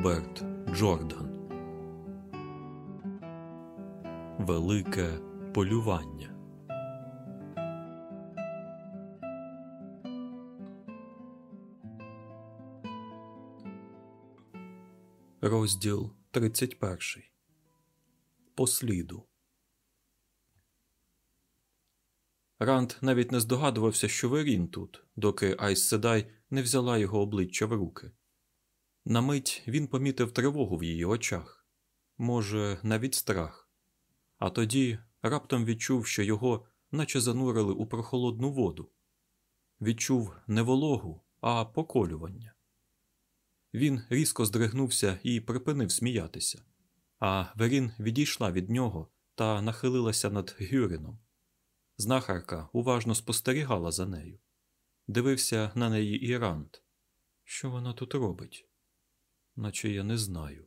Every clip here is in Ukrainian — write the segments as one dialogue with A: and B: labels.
A: Роберт Джордан Велике полювання. Розділ 31. По сліду. Ранд навіть не здогадувався, що Верін тут, доки Айс Седай не взяла його обличчя в руки. На мить він помітив тривогу в її очах, може, навіть страх, а тоді раптом відчув, що його наче занурили у прохолодну воду. Відчув не вологу, а поколювання. Він різко здригнувся і припинив сміятися, а Верін відійшла від нього та нахилилася над Гюрином. Знахарка уважно спостерігала за нею. Дивився на неї і Рант. Що вона тут робить? Наче я не знаю.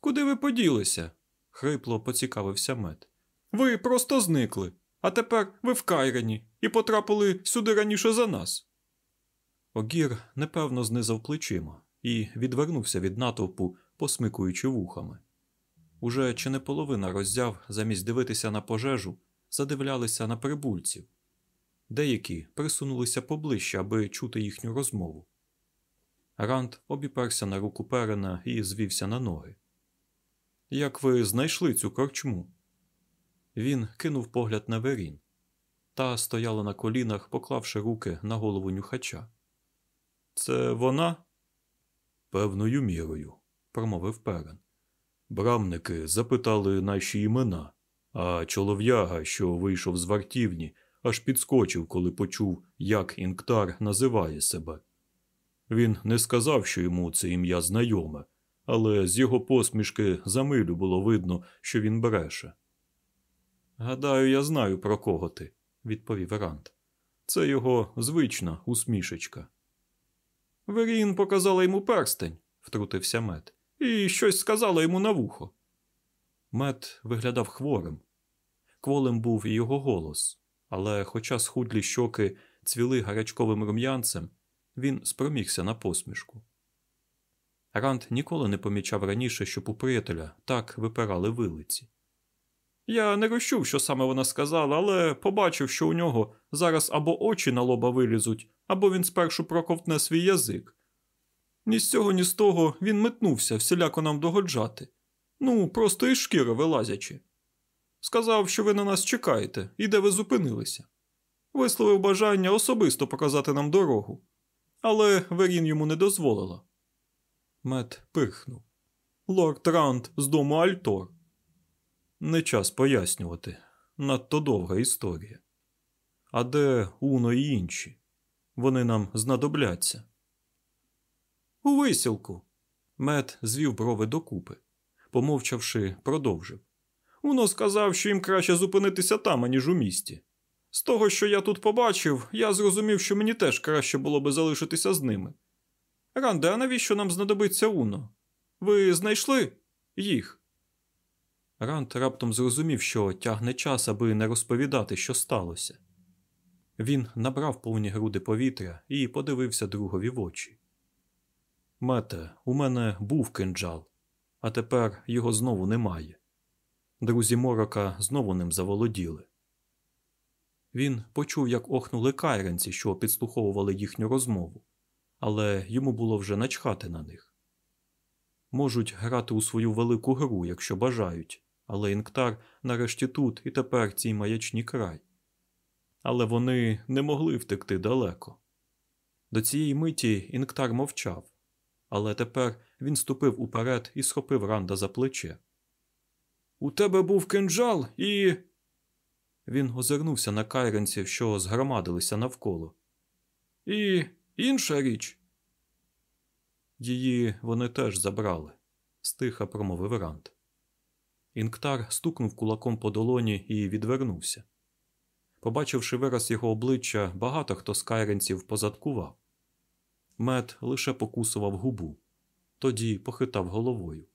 A: Куди ви поділися? хрипло поцікавився мед. Ви просто зникли, а тепер ви в Кайрені і потрапили сюди раніше за нас. Огір непевно знизав плечима і відвернувся від натовпу, посмикуючи вухами. Уже чи не половина роззяв, замість дивитися на пожежу, задивлялися на прибульців. Деякі присунулися поближче, аби чути їхню розмову. Ранд обіперся на руку перена і звівся на ноги. Як ви знайшли цю корчму? Він кинув погляд на Верін. Та стояла на колінах, поклавши руки на голову нюхача. Це вона? Певною мірою, промовив перен. Брамники запитали наші імена, а чолов'яга, що вийшов з вартівні, аж підскочив, коли почув, як Інктар називає себе. Він не сказав, що йому це ім'я знайоме, але з його посмішки за милю було видно, що він бреше. Гадаю, я знаю, про кого ти, відповів Рант. Це його звична усмішечка. Верін показала йому перстень, втрутився мед, і щось сказала йому на вухо. Мед виглядав хворим. Кволим був і його голос, але, хоча схудлі щоки цвіли гарячковим рум'янцем, він спромігся на посмішку. Ранд ніколи не помічав раніше, щоб у приятеля так випирали вилиці. Я не розчув, що саме вона сказала, але побачив, що у нього зараз або очі на лоба вилізуть, або він спершу проковтне свій язик. Ні з цього, ні з того він метнувся всіляко нам догоджати. Ну, просто із шкіри вилазячи. Сказав, що ви на нас чекаєте і де ви зупинилися. Висловив бажання особисто показати нам дорогу, але Верін йому не дозволила. Мет пирхнув. Лорд Ранд з дому Альтор. Не час пояснювати. Надто довга історія. А де Уно і інші? Вони нам знадобляться. У висілку. Мет звів брови докупи. Помовчавши, продовжив. Уно сказав, що їм краще зупинитися там, аніж у місті. З того, що я тут побачив, я зрозумів, що мені теж краще було би залишитися з ними. Ранде, а навіщо нам знадобиться Уно? Ви знайшли їх? Ранд раптом зрозумів, що тягне час, аби не розповідати, що сталося. Він набрав повні груди повітря і подивився другові в очі. Мете, у мене був кинджал, а тепер його знову немає. Друзі морока знову ним заволоділи. Він почув, як охнули кайренці, що підслуховували їхню розмову, але йому було вже начхати на них. Можуть грати у свою велику гру, якщо бажають, але Інктар нарешті тут і тепер цій маячні край. Але вони не могли втекти далеко. До цієї миті Інктар мовчав, але тепер він ступив уперед і схопив Ранда за плече. У тебе був кинджал і. Він озирнувся на кайренців, що згромадилися навколо. І інша річ. Її вони теж забрали, стиха промовив Ранд. Інктар стукнув кулаком по долоні і відвернувся. Побачивши вираз його обличчя, багато хто з кайренців позадкував. Мед лише покусував губу, тоді похитав головою.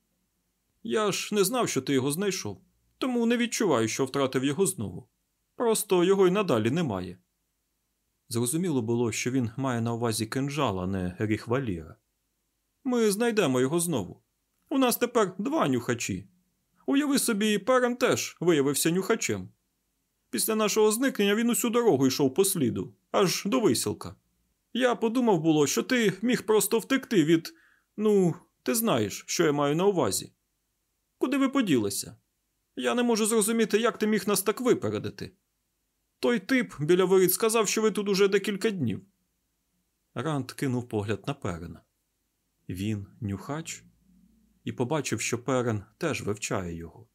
A: Я ж не знав, що ти його знайшов, тому не відчуваю, що втратив його знову. Просто його й надалі немає. Зрозуміло було, що він має на увазі кинжал, а не ріхваліра. Ми знайдемо його знову. У нас тепер два нюхачі. Уяви собі, Перен теж виявився нюхачем. Після нашого зникнення він усю дорогу йшов по сліду, аж до висілка. Я подумав було, що ти міг просто втекти від. Ну, ти знаєш, що я маю на увазі. Куди ви поділися? Я не можу зрозуміти, як ти міг нас так випередити. Той тип біля воріт сказав, що ви тут уже декілька днів. Ранд кинув погляд на перена. Він нюхач і побачив, що перен теж вивчає його.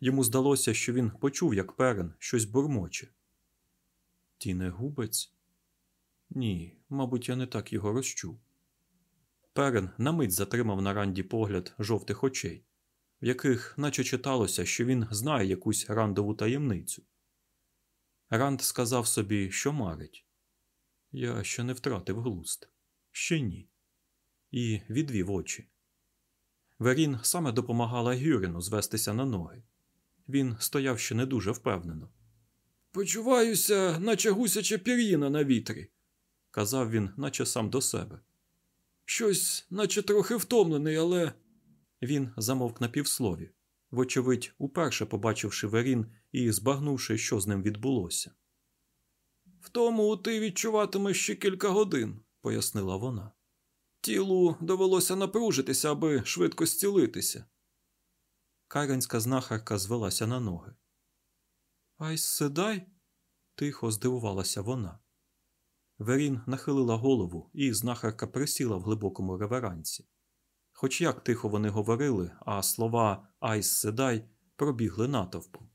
A: Йому здалося, що він почув, як перен щось бурмоче. Ті не губець? Ні, мабуть, я не так його розчув. Перен на мить затримав на ранді погляд жовтих очей, в яких наче читалося, що він знає якусь рандову таємницю. Ранд сказав собі, що марить. Я ще не втратив глуст. Ще ні. І відвів очі. Верін саме допомагала Гюріну звестися на ноги. Він стояв ще не дуже впевнено. Почуваюся, наче гусяча пір'їна на вітрі, казав він, наче сам до себе. Щось, наче трохи втомлений, але. Він замовк на півслові, вочевидь, уперше побачивши Верін і збагнувши, що з ним відбулося. Втому ти відчуватимеш ще кілька годин, пояснила вона. Тілу довелося напружитися, аби швидко зцілитися. Каренська знахарка звелася на ноги. Ай, седай, тихо здивувалася вона. Верін нахилила голову, і знахарка присіла в глибокому реверансі. Хоч як тихо вони говорили, а слова Айс седай пробігли натовпом.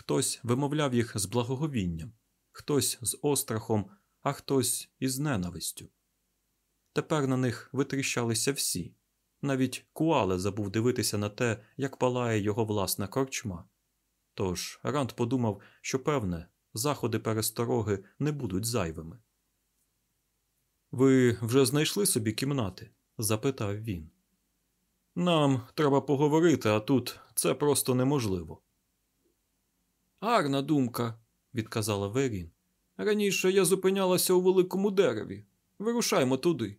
A: Хтось вимовляв їх з благоговінням, хтось з острахом, а хтось із ненавистю. Тепер на них витріщалися всі. Навіть Куале забув дивитися на те, як палає його власна корчма. Тож Ранд подумав, що, певне, заходи перестороги не будуть зайвими. Ви вже знайшли собі кімнати? запитав він. Нам треба поговорити, а тут це просто неможливо. Гарна думка, відказала Верін. Раніше я зупинялася у великому дереві. Вирушаймо туди.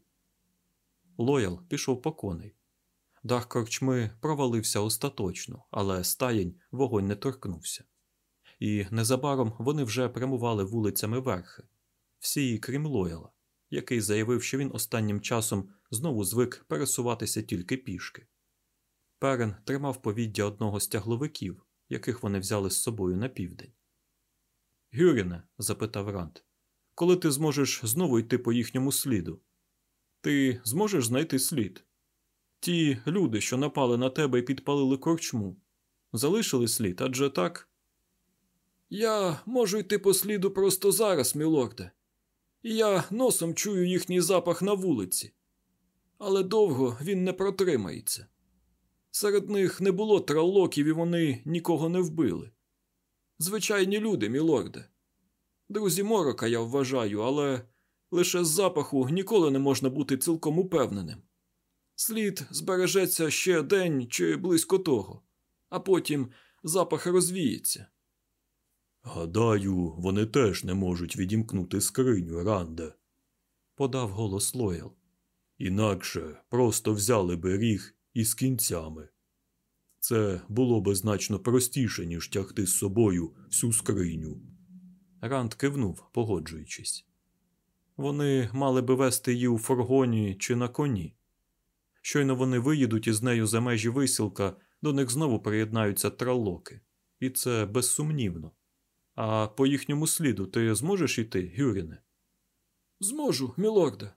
A: Лоял пішов по коней. Дах корчми провалився остаточно, але стаєнь вогонь не торкнувся. І незабаром вони вже прямували вулицями верхи, всі, крім Лояла, який заявив, що він останнім часом знову звик пересуватися тільки пішки. Перен тримав повіддя одного з тягловиків, яких вони взяли з собою на південь. Гюріне, запитав Рант, коли ти зможеш знову йти по їхньому сліду? Ти зможеш знайти слід? Ті люди, що напали на тебе і підпалили корчму, залишили слід, адже так. Я можу йти по сліду просто зараз, мілорде. І я носом чую їхній запах на вулиці. Але довго він не протримається. Серед них не було траллоків, і вони нікого не вбили. Звичайні люди, мілорде. Друзі морока, я вважаю, але лише з запаху ніколи не можна бути цілком упевненим. Слід збережеться ще день чи близько того, а потім запах розвіється. Гадаю, вони теж не можуть відімкнути скриню, Ранде, подав голос Лоял. Інакше просто взяли би ріг із кінцями. Це було би значно простіше, ніж тягти з собою всю скриню. Ранд кивнув, погоджуючись. Вони мали би вести її у фургоні чи на коні. Щойно вони виїдуть із нею за межі висілка, до них знову приєднаються тралоки. І це безсумнівно. А по їхньому сліду ти зможеш іти, Гюріне? Зможу, мілорде.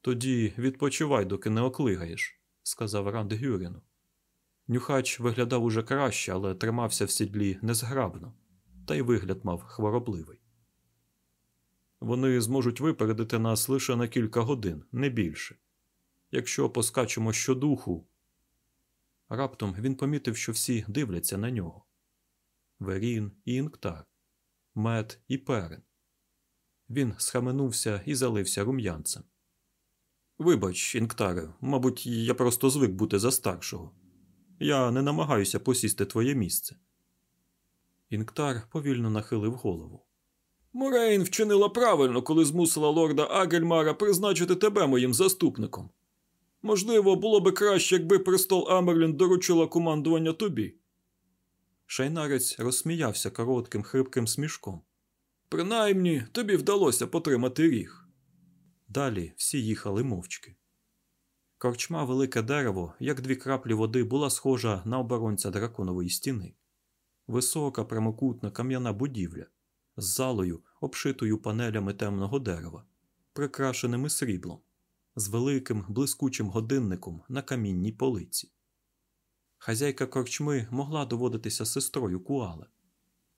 A: Тоді відпочивай, доки не оклигаєш, сказав Ранд Гюріну. Нюхач виглядав уже краще, але тримався в сідлі незграбно, та й вигляд мав хворобливий. Вони зможуть випередити нас лише на кілька годин, не більше. Якщо поскачемо щодуху. Раптом він помітив, що всі дивляться на нього. Верін і Інктар, мед і перен. Він схаменувся і залився рум'янцем. Вибач, Інктаре, мабуть, я просто звик бути за старшого. Я не намагаюся посісти твоє місце. Інктар повільно нахилив голову. Морейн вчинила правильно, коли змусила лорда Агельмара призначити тебе моїм заступником. Можливо, було би краще, якби престол Амерлін доручила командування тобі. Шайнарець розсміявся коротким хрипким смішком. Принаймні, тобі вдалося потримати ріг. Далі всі їхали мовчки. Корчма велике дерево, як дві краплі води, була схожа на оборонця драконової стіни. Висока прямокутна кам'яна будівля з залою, обшитою панелями темного дерева, прикрашеними сріблом, з великим блискучим годинником на камінній полиці. Хазяйка корчми могла доводитися сестрою Куале.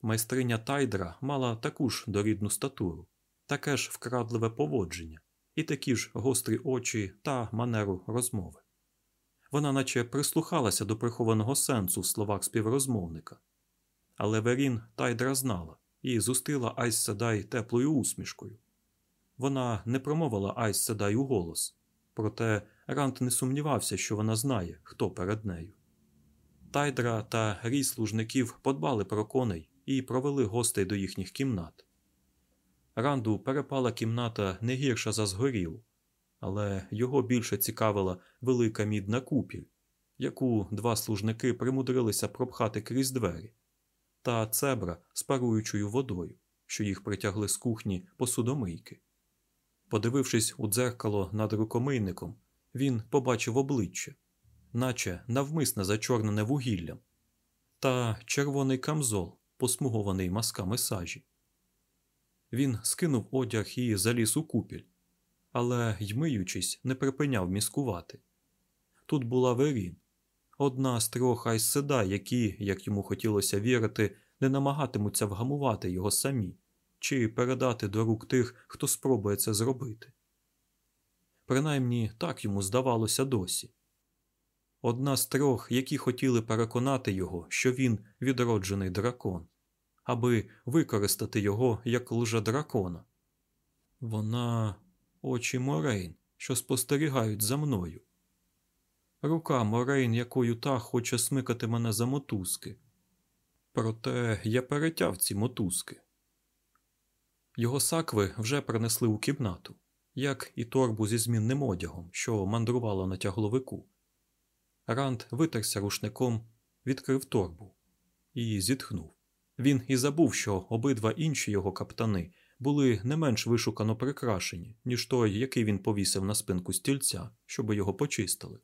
A: Майстриня Тайдра мала таку ж дорідну статуру, таке ж вкрадливе поводження і такі ж гострі очі та манеру розмови. Вона наче прислухалася до прихованого сенсу в словах співрозмовника. Але Верін Тайдра знала і зустріла Айс Седай теплою усмішкою. Вона не промовила Айс Седай у голос, проте Рант не сумнівався, що вона знає, хто перед нею. Тайдра та рій служників подбали про коней і провели гостей до їхніх кімнат. Ранду перепала кімната не гірша за згорілу, але його більше цікавила велика мідна купіль, яку два служники примудрилися пропхати крізь двері, та цебра з паруючою водою, що їх притягли з кухні посудомийки. Подивившись у дзеркало над рукомийником, він побачив обличчя, наче навмисне зачорнене вугіллям, та червоний камзол, посмугований масками сажі. Він скинув одяг і заліз у купіль, але, ймиючись, не припиняв міскувати. Тут була Верін, одна з трьох айсседа, які, як йому хотілося вірити, не намагатимуться вгамувати його самі чи передати до рук тих, хто спробує це зробити. Принаймні так йому здавалося досі. Одна з трьох, які хотіли переконати його, що він відроджений дракон аби використати його як лжедракона. Вона очі Морейн, що спостерігають за мною. Рука Морейн, якою та хоче смикати мене за мотузки. Проте я перетяв ці мотузки. Його сакви вже принесли у кімнату, як і торбу зі змінним одягом, що мандрувало на тягловику. Ранд витерся рушником, відкрив торбу і зітхнув. Він і забув, що обидва інші його каптани були не менш вишукано прикрашені, ніж той, який він повісив на спинку стільця, щоб його почистили.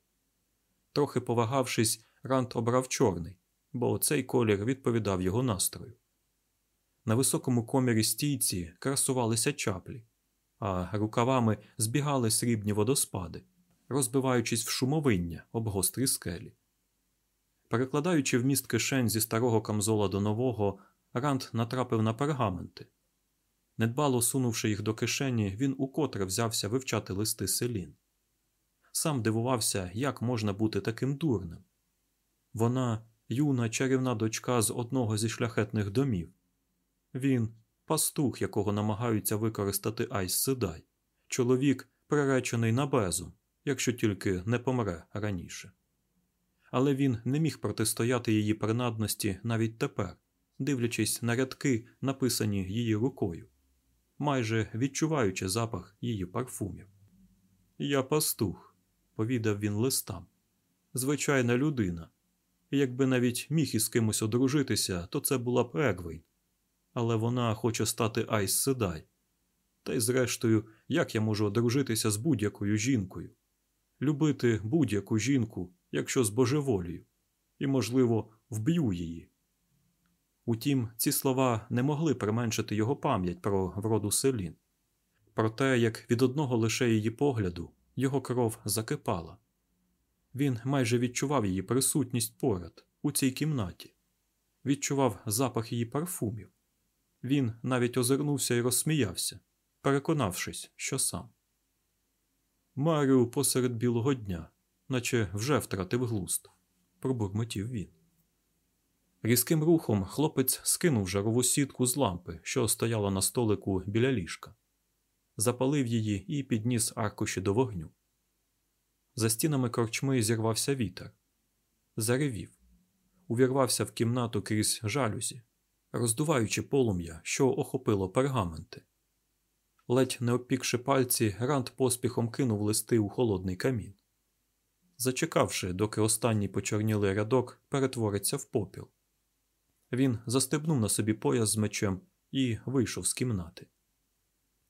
A: Трохи повагавшись, Рант обрав чорний, бо цей колір відповідав його настрою. На високому комірі стійці красувалися чаплі, а рукавами збігали срібні водоспади, розбиваючись в шумовиння об гострі скелі. Перекладаючи вміст кишень зі старого камзола до нового, Ранд натрапив на пергаменти. Недбало сунувши їх до кишені, він укотре взявся вивчати листи селін. Сам дивувався, як можна бути таким дурним. Вона юна чарівна дочка з одного зі шляхетних домів. Він пастух, якого намагаються використати Айс Седай, чоловік, приречений на безум, якщо тільки не помре раніше але він не міг протистояти її принадності навіть тепер, дивлячись на рядки, написані її рукою, майже відчуваючи запах її парфумів. Я пастух, повідав він листам, звичайна людина. Якби навіть міг із кимось одружитися, то це була б Егвейн. Але вона хоче стати Айс Седай. Та й, зрештою, як я можу одружитися з будь-якою жінкою? Любити будь-яку жінку якщо з божеволію, і, можливо, вб'ю її. Утім, ці слова не могли применшити його пам'ять про вроду селін, про те, як від одного лише її погляду його кров закипала. Він майже відчував її присутність поряд, у цій кімнаті, відчував запах її парфумів. Він навіть озирнувся і розсміявся, переконавшись, що сам. Марю посеред білого дня наче вже втратив глуст, пробурмотів він. Різким рухом хлопець скинув жарову сітку з лампи, що стояла на столику біля ліжка, запалив її і підніс аркуші до вогню. За стінами корчми зірвався вітер, заревів, увірвався в кімнату крізь жалюзі, роздуваючи полум'я, що охопило пергаменти. Ледь не обпікши пальці, Рант поспіхом кинув листи у холодний камін. Зачекавши, доки останній почорнілий рядок перетвориться в попіл. Він застебнув на собі пояс з мечем і вийшов з кімнати.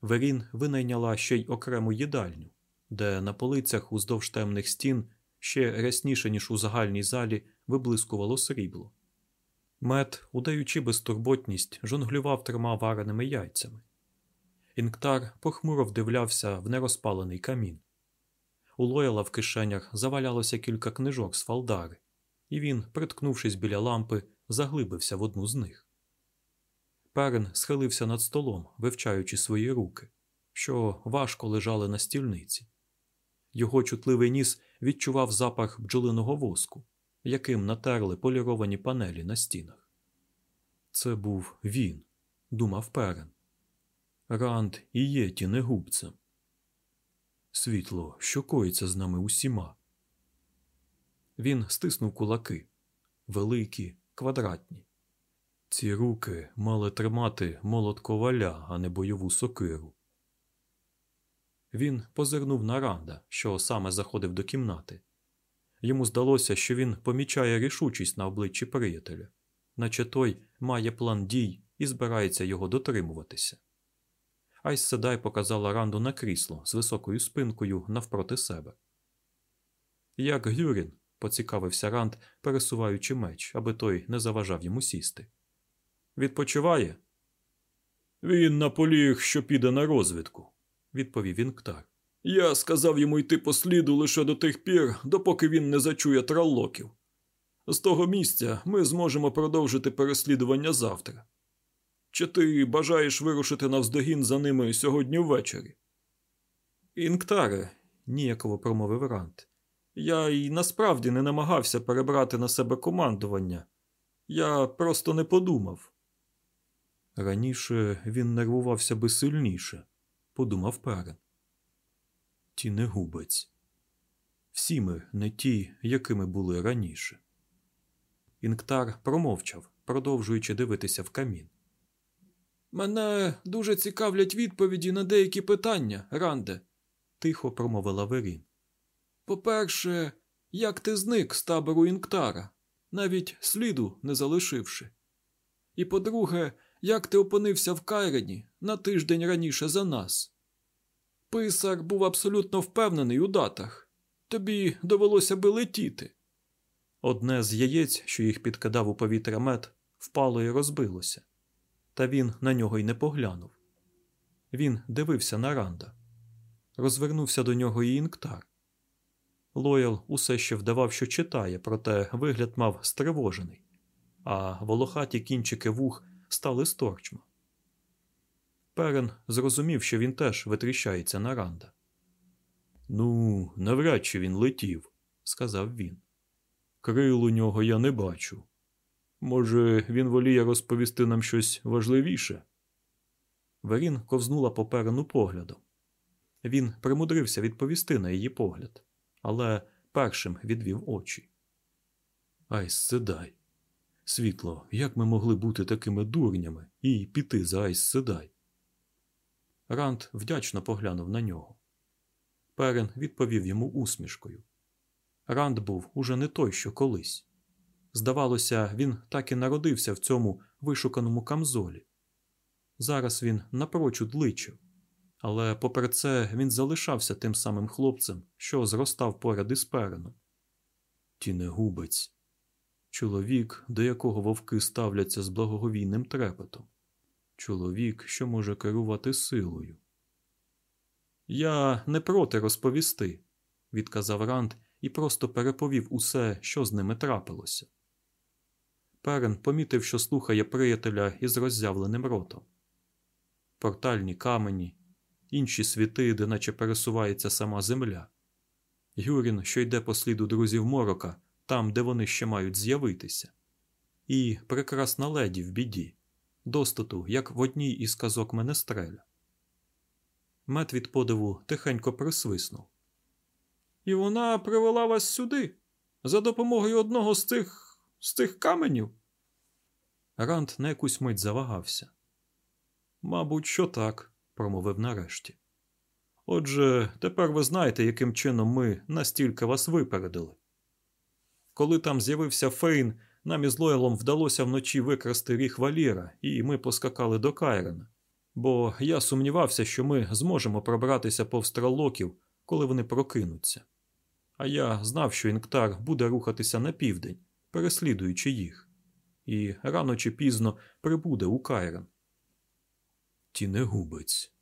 A: Верін винайняла ще й окрему їдальню, де на полицях уздовж темних стін ще рясніше, ніж у загальній залі, виблискувало срібло. Мед, удаючи безтурботність, жонглював трьома вареними яйцями. Інктар похмуро вдивлявся в нерозпалений камін. У Лояла в кишенях завалялося кілька книжок з фалдари, і він, приткнувшись біля лампи, заглибився в одну з них. Перен схилився над столом, вивчаючи свої руки, що важко лежали на стільниці. Його чутливий ніс відчував запах бджолиного воску, яким натерли поліровані панелі на стінах. Це був він, думав Перен. Ранд і є тінегубцем. Світло, що коїться з нами усіма. Він стиснув кулаки великі, квадратні. Ці руки мали тримати молот коваля, а не бойову сокиру. Він позирнув на Ранда, що саме заходив до кімнати. Йому здалося, що він помічає рішучість на обличчі приятеля, наче той має план дій і збирається його дотримуватися. Айс Седай показала Ранду на крісло з високою спинкою навпроти себе. Як Гюрін, поцікавився Ранд, пересуваючи меч, аби той не заважав йому сісти. Відпочиває? Він наполіг, що піде на розвідку, відповів Інктар. Я сказав йому йти по сліду лише до тих пір, допоки він не зачує траллоків. З того місця ми зможемо продовжити переслідування завтра. Чи ти бажаєш вирушити навздогін за ними сьогодні ввечері? Інктаре, ніяково промовив Рант. Я й насправді не намагався перебрати на себе командування. Я просто не подумав. Раніше він нервувався би сильніше, подумав Перен. Ті не губець. Всі ми не ті, якими були раніше. Інктар промовчав, продовжуючи дивитися в камін. Мене дуже цікавлять відповіді на деякі питання, Ранде, тихо промовила Верін. По-перше, як ти зник з табору Інктара, навіть сліду не залишивши. І по-друге, як ти опинився в Кайрені на тиждень раніше за нас. Писар був абсолютно впевнений у датах. Тобі довелося би летіти. Одне з яєць, що їх підкидав у повітря мед, впало і розбилося, та він на нього й не поглянув. Він дивився на Ранда, розвернувся до нього і інктар. Лоял усе ще вдавав, що читає, проте вигляд мав стривожений, а волохаті кінчики вух стали сторчма. Перен зрозумів, що він теж витріщається на Ранда. Ну, навряд чи він летів, сказав він. Крил у нього я не бачу. Може, він воліє розповісти нам щось важливіше? Верін ковзнула по перену поглядом. Він примудрився відповісти на її погляд, але першим відвів очі. Айс Седай. Світло, як ми могли бути такими дурнями і піти за Айс Седай? Ранд вдячно поглянув на нього. Перен відповів йому усмішкою. Ранд був уже не той, що колись. Здавалося, він так і народився в цьому вишуканому камзолі. Зараз він напрочуд личив, але попри це він залишався тим самим хлопцем, що зростав поряд із переном. Тінегубець, чоловік, до якого вовки ставляться з благоговійним трепетом, чоловік, що може керувати силою. Я не проти розповісти, відказав Ранд і просто переповів усе, що з ними трапилося. Перен помітив, що слухає приятеля із роззявленим ротом. Портальні камені, інші світи, де наче пересувається сама земля. Юрін, що йде по сліду друзів морока, там, де вони ще мають з'явитися, і прекрасна леді в біді, достату, як в одній із казок Менестреля. Мет від подиву тихенько присвиснув. І вона привела вас сюди за допомогою одного з цих з цих каменів. Ранд на якусь мить завагався. Мабуть, що так, промовив нарешті. Отже, тепер ви знаєте, яким чином ми настільки вас випередили. Коли там з'явився Фейн, нам із Лоялом вдалося вночі викрасти ріг Валіра, і ми поскакали до Кайрена. Бо я сумнівався, що ми зможемо пробратися повз траллоків, коли вони прокинуться. А я знав, що Інгтар буде рухатися на південь, переслідуючи їх, і рано чи пізно прибуде у Кайрен. Тінегубець.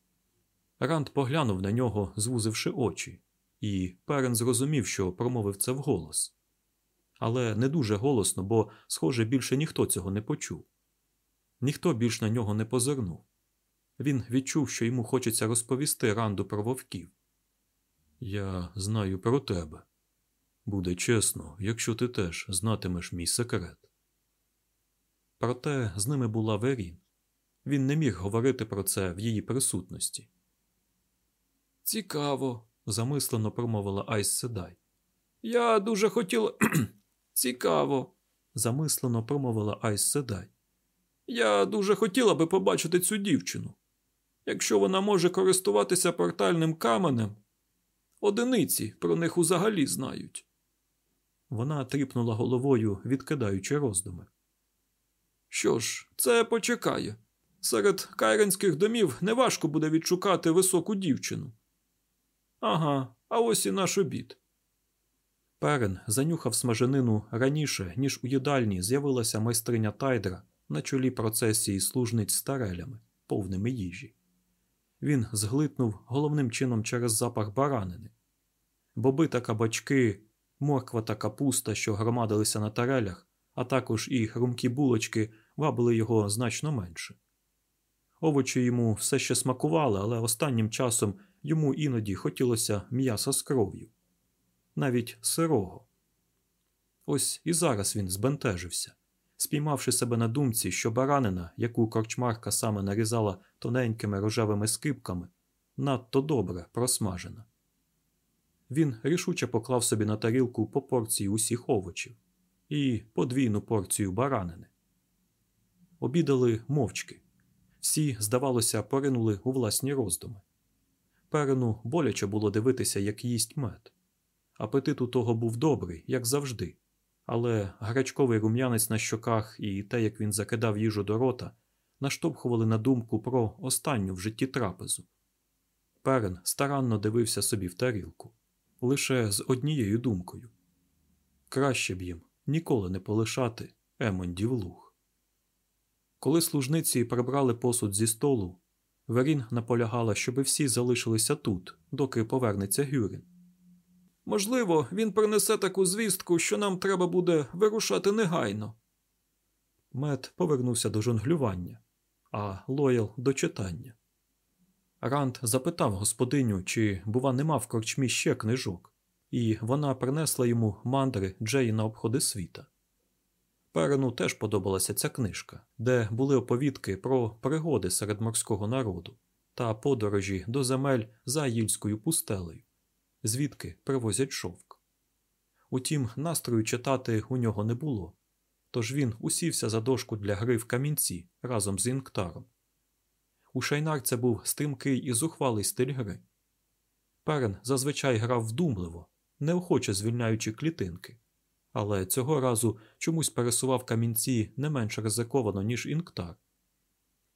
A: Ранд поглянув на нього, звузивши очі, і Перен зрозумів, що промовив це вголос. Але не дуже голосно, бо, схоже, більше ніхто цього не почув. Ніхто більш на нього не позирнув. Він відчув, що йому хочеться розповісти Ранду про вовків. Я знаю про тебе. Буде чесно, якщо ти теж знатимеш мій секрет. Проте з ними була Верін. Він не міг говорити про це в її присутності. Цікаво, замислено промовила Айс Седай. Я дуже хотіла. Цікаво, замислено промовила Айс Седай. Я дуже хотіла би побачити цю дівчину. Якщо вона може користуватися портальним каменем, одиниці про них узагалі знають. Вона тріпнула головою, відкидаючи роздуми. Що ж, це почекає. Серед кайренських домів неважко буде відшукати високу дівчину. Ага, а ось і наш обід. Перен занюхав смаженину раніше, ніж у їдальні з'явилася майстриня Тайдра на чолі процесії служниць з тарелями, повними їжі. Він зглитнув головним чином через запах баранини. Боби та кабачки, морква та капуста, що громадилися на тарелях, а також і хрумкі булочки вабили його значно менше. Овочі йому все ще смакували, але останнім часом йому іноді хотілося м'яса з кров'ю, навіть сирого. Ось і зараз він збентежився, спіймавши себе на думці, що баранина, яку корчмарка саме нарізала тоненькими рожевими скипками, надто добре просмажена. Він рішуче поклав собі на тарілку по порції усіх овочів і подвійну порцію баранини. Обідали мовчки. Всі, здавалося, поринули у власні роздуми. Перену боляче було дивитися, як їсть мед. Апетит у того був добрий, як завжди, але гречковий рум'янець на щоках і те, як він закидав їжу до рота, наштовхували на думку про останню в житті трапезу. Перен старанно дивився собі в тарілку, лише з однією думкою краще б їм ніколи не полишати Емондів луг. Коли служниці прибрали посуд зі столу, Верін наполягала, щоби всі залишилися тут, доки повернеться Гюрін. Можливо, він принесе таку звістку, що нам треба буде вирушати негайно. Мед повернувся до жонглювання, а Лоял до читання. Ранд запитав господиню, чи, бува, нема в корчмі ще книжок, і вона принесла йому мандри Джеї на обходи світа. Перену теж подобалася ця книжка, де були оповідки про пригоди серед морського народу та подорожі до земель за Їльською пустелею, звідки привозять шовк. Утім, настрою читати у нього не було, тож він усівся за дошку для гри в камінці разом з інктаром. У Шайнар це був стрімкий і зухвалий стиль гри. Перен зазвичай грав вдумливо, неохоче звільняючи клітинки але цього разу чомусь пересував камінці не менш ризиковано, ніж інктар.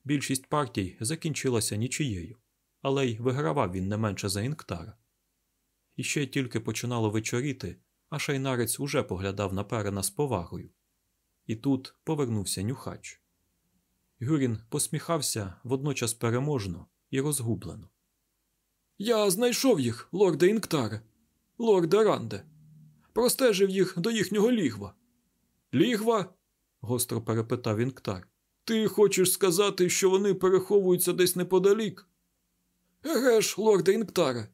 A: Більшість партій закінчилася нічиєю, але й вигравав він не менше за інктара. І ще тільки починало вечоріти, а шайнарець уже поглядав на перена з повагою. І тут повернувся нюхач. Гюрін посміхався водночас переможно і розгублено. Я знайшов їх, лорде Інктаре, лорде Ранде простежив їх до їхнього лігва. Лігва? гостро перепитав Інктар. Ти хочеш сказати, що вони переховуються десь неподалік? Еге ж, лорде Інктаре,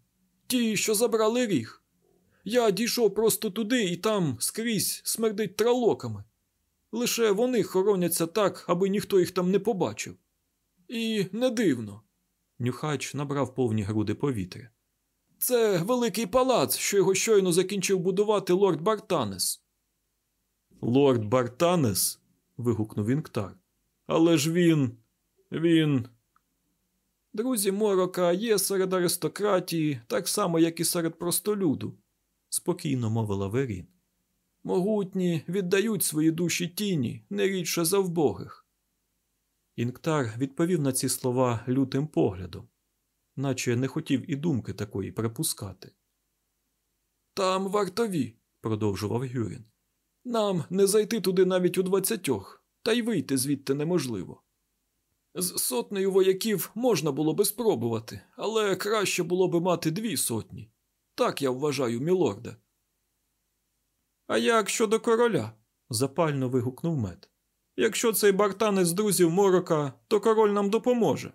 A: ті, що забрали ріг. Я дійшов просто туди і там скрізь смердить тралоками. Лише вони хороняться так, аби ніхто їх там не побачив. І не дивно. Нюхач набрав повні груди повітря. Це великий палац, що його щойно закінчив будувати лорд Бартанес. Лорд Бартанес. вигукнув Інктар. Але ж він. він. Друзі Морока є серед аристократії, так само, як і серед простолюду, спокійно мовила Верін. Могутні віддають свої душі тіні не рідше за вбогих. Інктар відповів на ці слова лютим поглядом, наче не хотів і думки такої припускати. Там вартові, продовжував Гюрін. Нам не зайти туди навіть у двадцятьох, та й вийти звідти неможливо. З сотнею вояків можна було би спробувати, але краще було би мати дві сотні. Так я вважаю, мілорда. А як щодо короля? запально вигукнув мед. Якщо цей бартанець друзів морока, то король нам допоможе.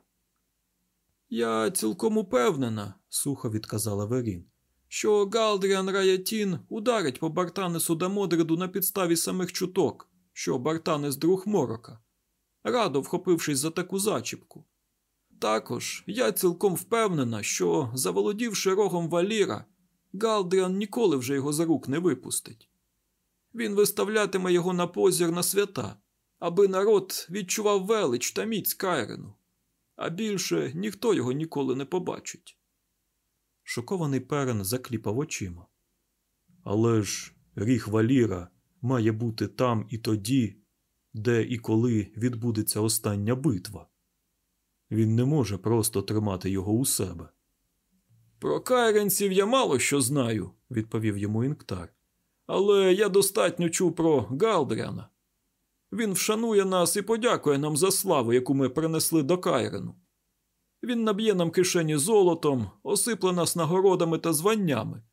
A: Я цілком упевнена, сухо відказала Верін, що Галдріан Раятін ударить по Бартанесу да Модреду на підставі самих чуток, що Бартанес друг морока, радо вхопившись за таку зачіпку. Також я цілком впевнена, що, заволодівши рогом валіра, Галдріан ніколи вже його за рук не випустить. Він виставлятиме його на позір на свята, аби народ відчував велич та міць Кайрену, а більше ніхто його ніколи не побачить. Шокований перен закліпав очима. Але ж ріг валіра має бути там і тоді, де і коли відбудеться остання битва. Він не може просто тримати його у себе. Про кайренців я мало що знаю, відповів йому Інктар. Але я достатньо чув про Галдряна. Він вшанує нас і подякує нам за славу, яку ми принесли до Кайрену. Він наб'є нам кишені золотом, осипле нас нагородами та званнями.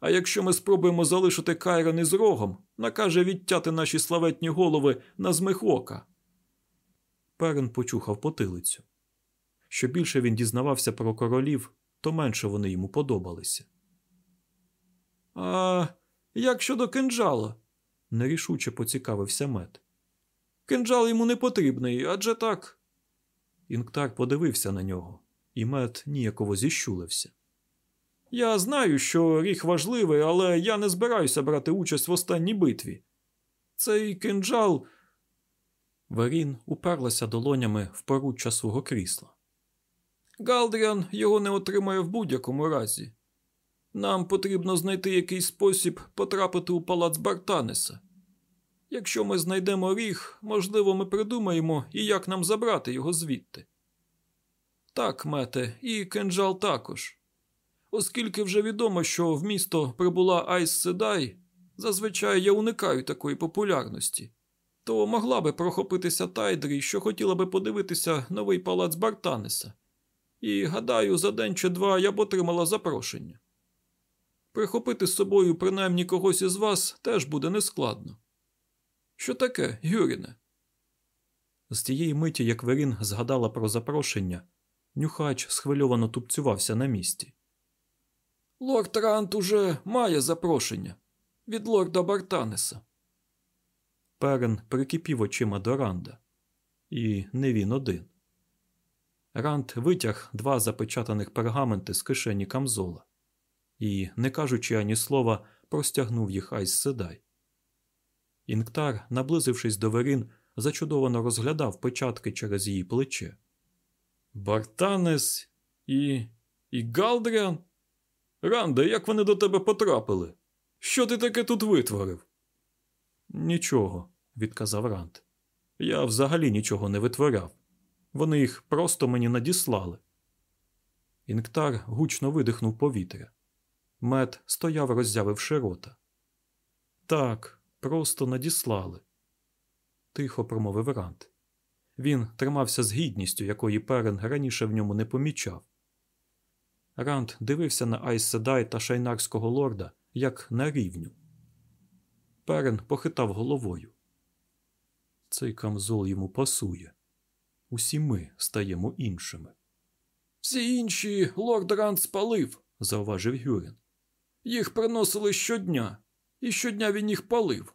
A: А якщо ми спробуємо залишити Кайрен із рогом, накаже відтяти наші славетні голови на змих ока. Перен почухав потилицю. Що більше він дізнавався про королів, то менше вони йому подобалися. А як щодо кинджала? нерішуче поцікавився мед. Кинджал йому не потрібний, адже так. Інктар подивився на нього, і мед ніяково зіщулився. Я знаю, що ріг важливий, але я не збираюся брати участь в останній битві. Цей кинджал. Варін уперлася долонями в поруччя свого крісла. Галдріан його не отримає в будь-якому разі. Нам потрібно знайти якийсь спосіб потрапити у палац Бартанеса. Якщо ми знайдемо ріг, можливо, ми придумаємо і як нам забрати його звідти. Так, мете, і кинджал також. Оскільки вже відомо, що в місто прибула Айс Седай, зазвичай я уникаю такої популярності, то могла би прохопитися Тайдрі, що хотіла би подивитися новий палац Бартанеса. І, гадаю, за день чи два я б отримала запрошення. Прихопити з собою принаймні когось із вас теж буде нескладно. Що таке, Гюріне? З тієї миті, як Верін згадала про запрошення, нюхач схвильовано тупцювався на місці. Лорд Рант уже має запрошення від лорда Бартанеса. Перен прикипів очима до Ранда. І не він один. Ранд витяг два запечатаних пергаменти з кишені Камзола і, не кажучи ані слова, простягнув їх Айс Седай. Інктар, наблизившись до Верін, зачудовано розглядав печатки через її плече. Бартанес і. і Галдріан? Ранде, як вони до тебе потрапили? Що ти таке тут витворив? Нічого, відказав Ранд. Я взагалі нічого не витворяв. Вони їх просто мені надіслали. Інктар гучно видихнув повітря. Мед стояв, роззявивши рота. Так, просто надіслали, тихо промовив Рант. Він тримався з гідністю, якої перен раніше в ньому не помічав. Ранд дивився на Айседай та шайнарського лорда як на рівню. Перен похитав головою. Цей камзол йому пасує. Усі ми стаємо іншими. Всі інші лорд Ранд спалив, зауважив Гюрін. Їх приносили щодня, і щодня він їх палив.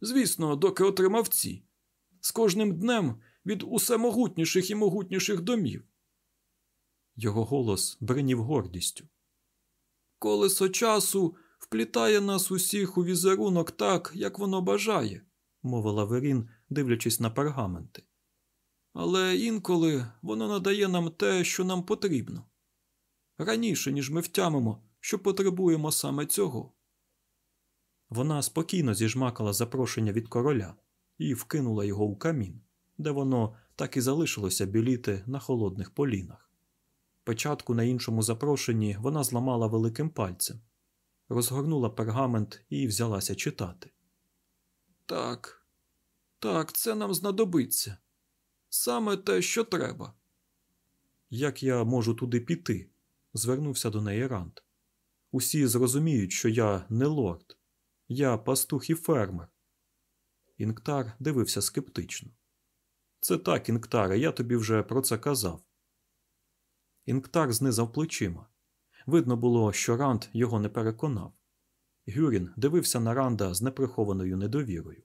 A: Звісно, доки отримав ці. З кожним днем від усе могутніших і могутніших домів. Його голос бринів гордістю. Колесо часу вплітає нас усіх у візерунок так, як воно бажає, мовила Верін, дивлячись на пергаменти. Але інколи воно надає нам те, що нам потрібно. Раніше, ніж ми втямимо, що потребуємо саме цього. Вона спокійно зіжмакала запрошення від короля і вкинула його у камін, де воно так і залишилося біліти на холодних полінах. Печатку на іншому запрошенні вона зламала великим пальцем, розгорнула пергамент і взялася читати. Так, так, це нам знадобиться. Саме те, що треба. Як я можу туди піти? звернувся до неї Рант. Усі зрозуміють, що я не лорд, я пастух і фермер. Інктар дивився скептично. Це так, Інктаре, я тобі вже про це казав. Інктар знизав плечима. Видно було, що Ранд його не переконав. Гюрін дивився на Ранда з неприхованою недовірою.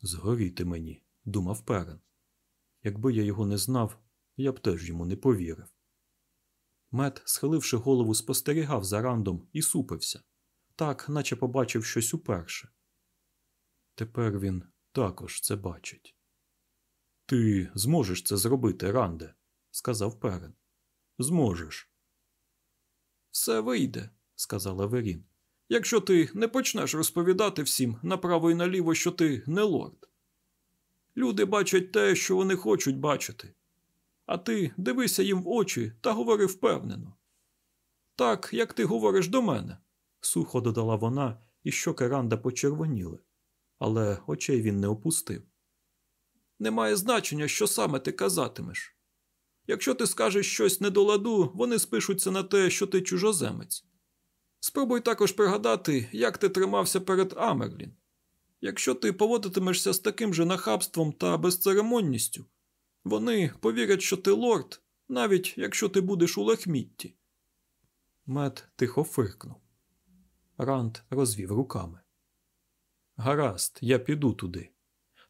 A: Згоріти мені, думав Перен. Якби я його не знав, я б теж йому не повірив. Мед, схиливши голову, спостерігав за Рандом і супився, так, наче побачив щось уперше. Тепер він також це бачить. Ти зможеш це зробити, Ранде, сказав Перен. Зможеш. Все вийде, сказала Верін. Якщо ти не почнеш розповідати всім направо і наліво, що ти не лорд. Люди бачать те, що вони хочуть бачити. А ти дивися їм в очі та говори впевнено. Так, як ти говориш до мене, сухо додала вона, і щоки Ранда почервоніли, але очей він не опустив. Немає значення, що саме ти казатимеш. Якщо ти скажеш щось не до ладу, вони спишуться на те, що ти чужоземець. Спробуй також пригадати, як ти тримався перед Амерлін. Якщо ти поводитимешся з таким же нахабством та безцеремонністю, вони повірять, що ти лорд, навіть якщо ти будеш у лахмітті. Мед тихо фиркнув. Ранд розвів руками. Гаразд, я піду туди.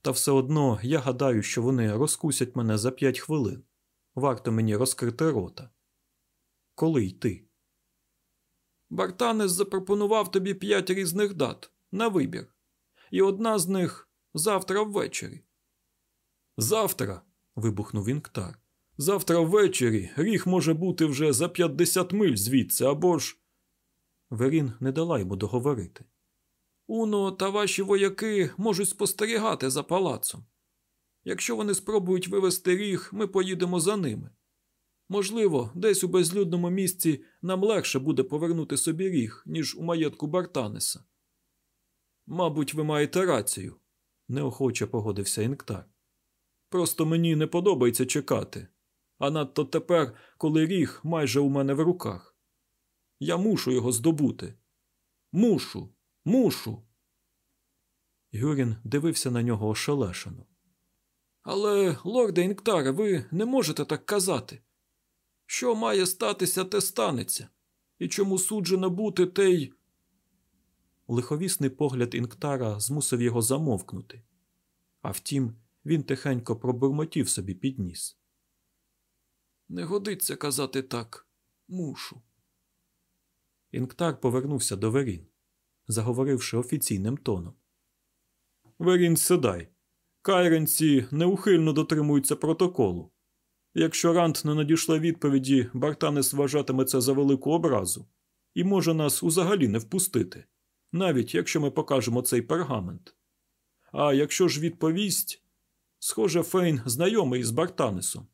A: Та все одно я гадаю, що вони розкусять мене за п'ять хвилин. Варто мені розкрити рота. Коли йти? Бартанес запропонував тобі п'ять різних дат на вибір, і одна з них завтра ввечері. Завтра. Вибухнув Інктар. Завтра ввечері ріг може бути вже за 50 миль звідси або ж. Верін не дала йому договорити. Уно та ваші вояки можуть спостерігати за палацом. Якщо вони спробують вивести ріг, ми поїдемо за ними. Можливо, десь у безлюдному місці нам легше буде повернути собі ріг, ніж у маєтку Бартанеса. Мабуть, ви маєте рацію, неохоче погодився Інктар. Просто мені не подобається чекати, а надто тепер, коли ріг майже у мене в руках. Я мушу його здобути. Мушу, мушу. Гюрін дивився на нього ошелешено. Але, лорде Інктаре, ви не можете так казати. Що має статися, те станеться, і чому суджено бути, те й. Лиховісний погляд Інктара змусив його замовкнути. А втім, він тихенько пробурмотів собі під ніс. Не годиться казати так, мушу. Інктар повернувся до Верін, заговоривши офіційним тоном. Верін, сідай. Кайренці неухильно дотримуються протоколу. Якщо Рант не надійшла відповіді, Бартанес вважатиме це за велику образу і може нас узагалі не впустити, навіть якщо ми покажемо цей пергамент. А якщо ж відповість, схоже, Фейн знайомий з Бартанесом.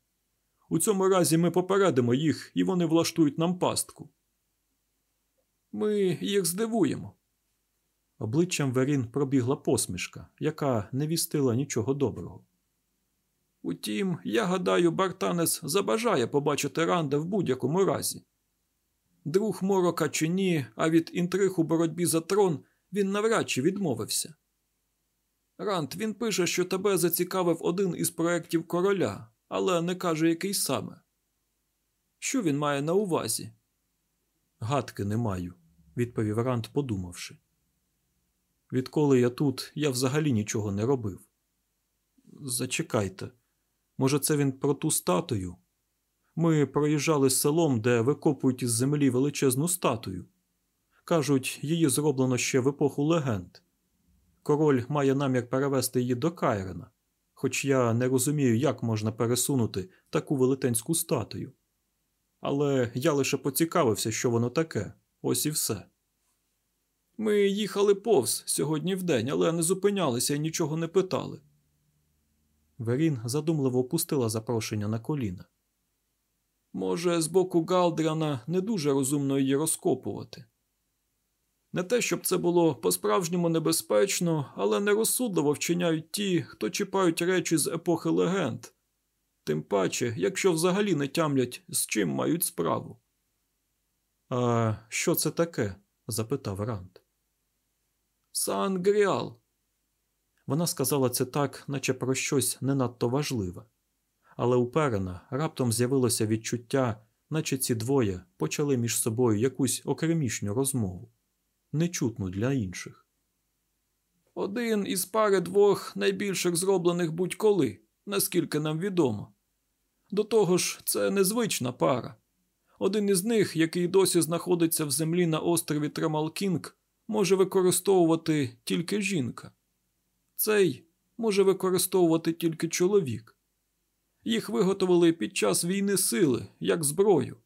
A: У цьому разі ми попередимо їх і вони влаштують нам пастку. Ми їх здивуємо. Обличчям Верін пробігла посмішка, яка не вістила нічого доброго. Утім, я гадаю, Бартанес забажає побачити Ранда в будь-якому разі. Друг морока чи ні, а від інтриг у боротьбі за трон він навряд чи відмовився. Ранд, він пише, що тебе зацікавив один із проєктів короля, але не каже, який саме. Що він має на увазі? Гадки не маю, відповів Ранд, подумавши. Відколи я тут, я взагалі нічого не робив. Зачекайте, може, це він про ту статую? Ми проїжджали селом, де викопують із землі величезну статую. Кажуть, її зроблено ще в епоху легенд. Король має намір перевести її до Кайрена, хоч я не розумію, як можна пересунути таку велетенську статую. Але я лише поцікавився, що воно таке, ось і все. Ми їхали повз сьогодні вдень, але не зупинялися і нічого не питали. Верін задумливо опустила запрошення на коліна. Може, з боку Галдрана не дуже розумно її розкопувати. Не те, щоб це було по-справжньому небезпечно, але нерозсудливо вчиняють ті, хто чіпають речі з епохи легенд, тим паче, якщо взагалі не тямлять, з чим мають справу. А що це таке? запитав Ранд. Сан Гріал. Вона сказала це так, наче про щось не надто важливе. Але у Перена раптом з'явилося відчуття, наче ці двоє почали між собою якусь окремішню розмову, нечутну для інших. Один із пари двох найбільших зроблених будь-коли, наскільки нам відомо. До того ж, це незвична пара. Один із них, який досі знаходиться в землі на острові Тремалкінг, може використовувати тільки жінка. Цей може використовувати тільки чоловік. Їх виготовили під час війни сили, як зброю.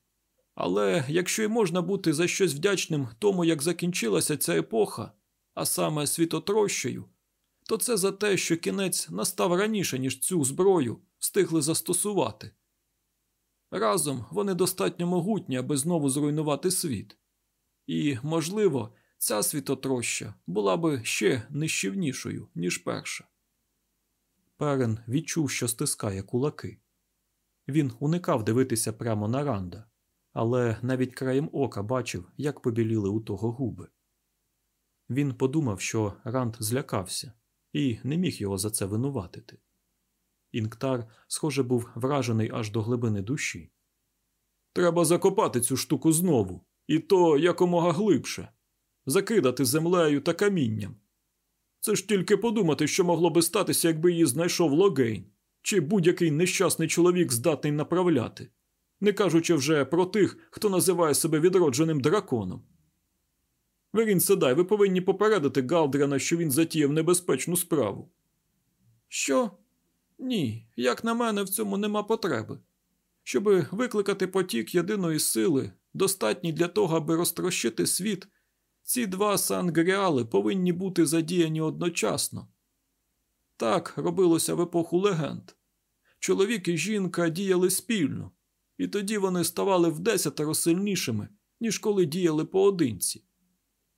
A: Але якщо й можна бути за щось вдячним тому, як закінчилася ця епоха, а саме світотрощею, то це за те, що кінець настав раніше, ніж цю зброю встигли застосувати. Разом вони достатньо могутні, аби знову зруйнувати світ. І, можливо, ця світотроща була би ще нищівнішою, ніж перша. Перен відчув, що стискає кулаки. Він уникав дивитися прямо на Ранда, але навіть краєм ока бачив, як побіліли у того губи. Він подумав, що Ранд злякався, і не міг його за це винуватити. Інктар, схоже, був вражений аж до глибини душі. Треба закопати цю штуку знову, і то якомога глибше, закидати землею та камінням. Це ж тільки подумати, що могло би статися, якби її знайшов Логейн, чи будь-який нещасний чоловік здатний направляти, не кажучи вже про тих, хто називає себе відродженим драконом. Верін Седай, ви повинні попередити Галдрана, що він затіяв небезпечну справу. Що? Ні, як на мене, в цьому нема потреби. Щоби викликати потік єдиної сили, достатній для того, аби розтрощити світ, ці два сангріали повинні бути задіяні одночасно. Так робилося в епоху легенд. Чоловік і жінка діяли спільно, і тоді вони ставали вдесятеро сильнішими, ніж коли діяли поодинці.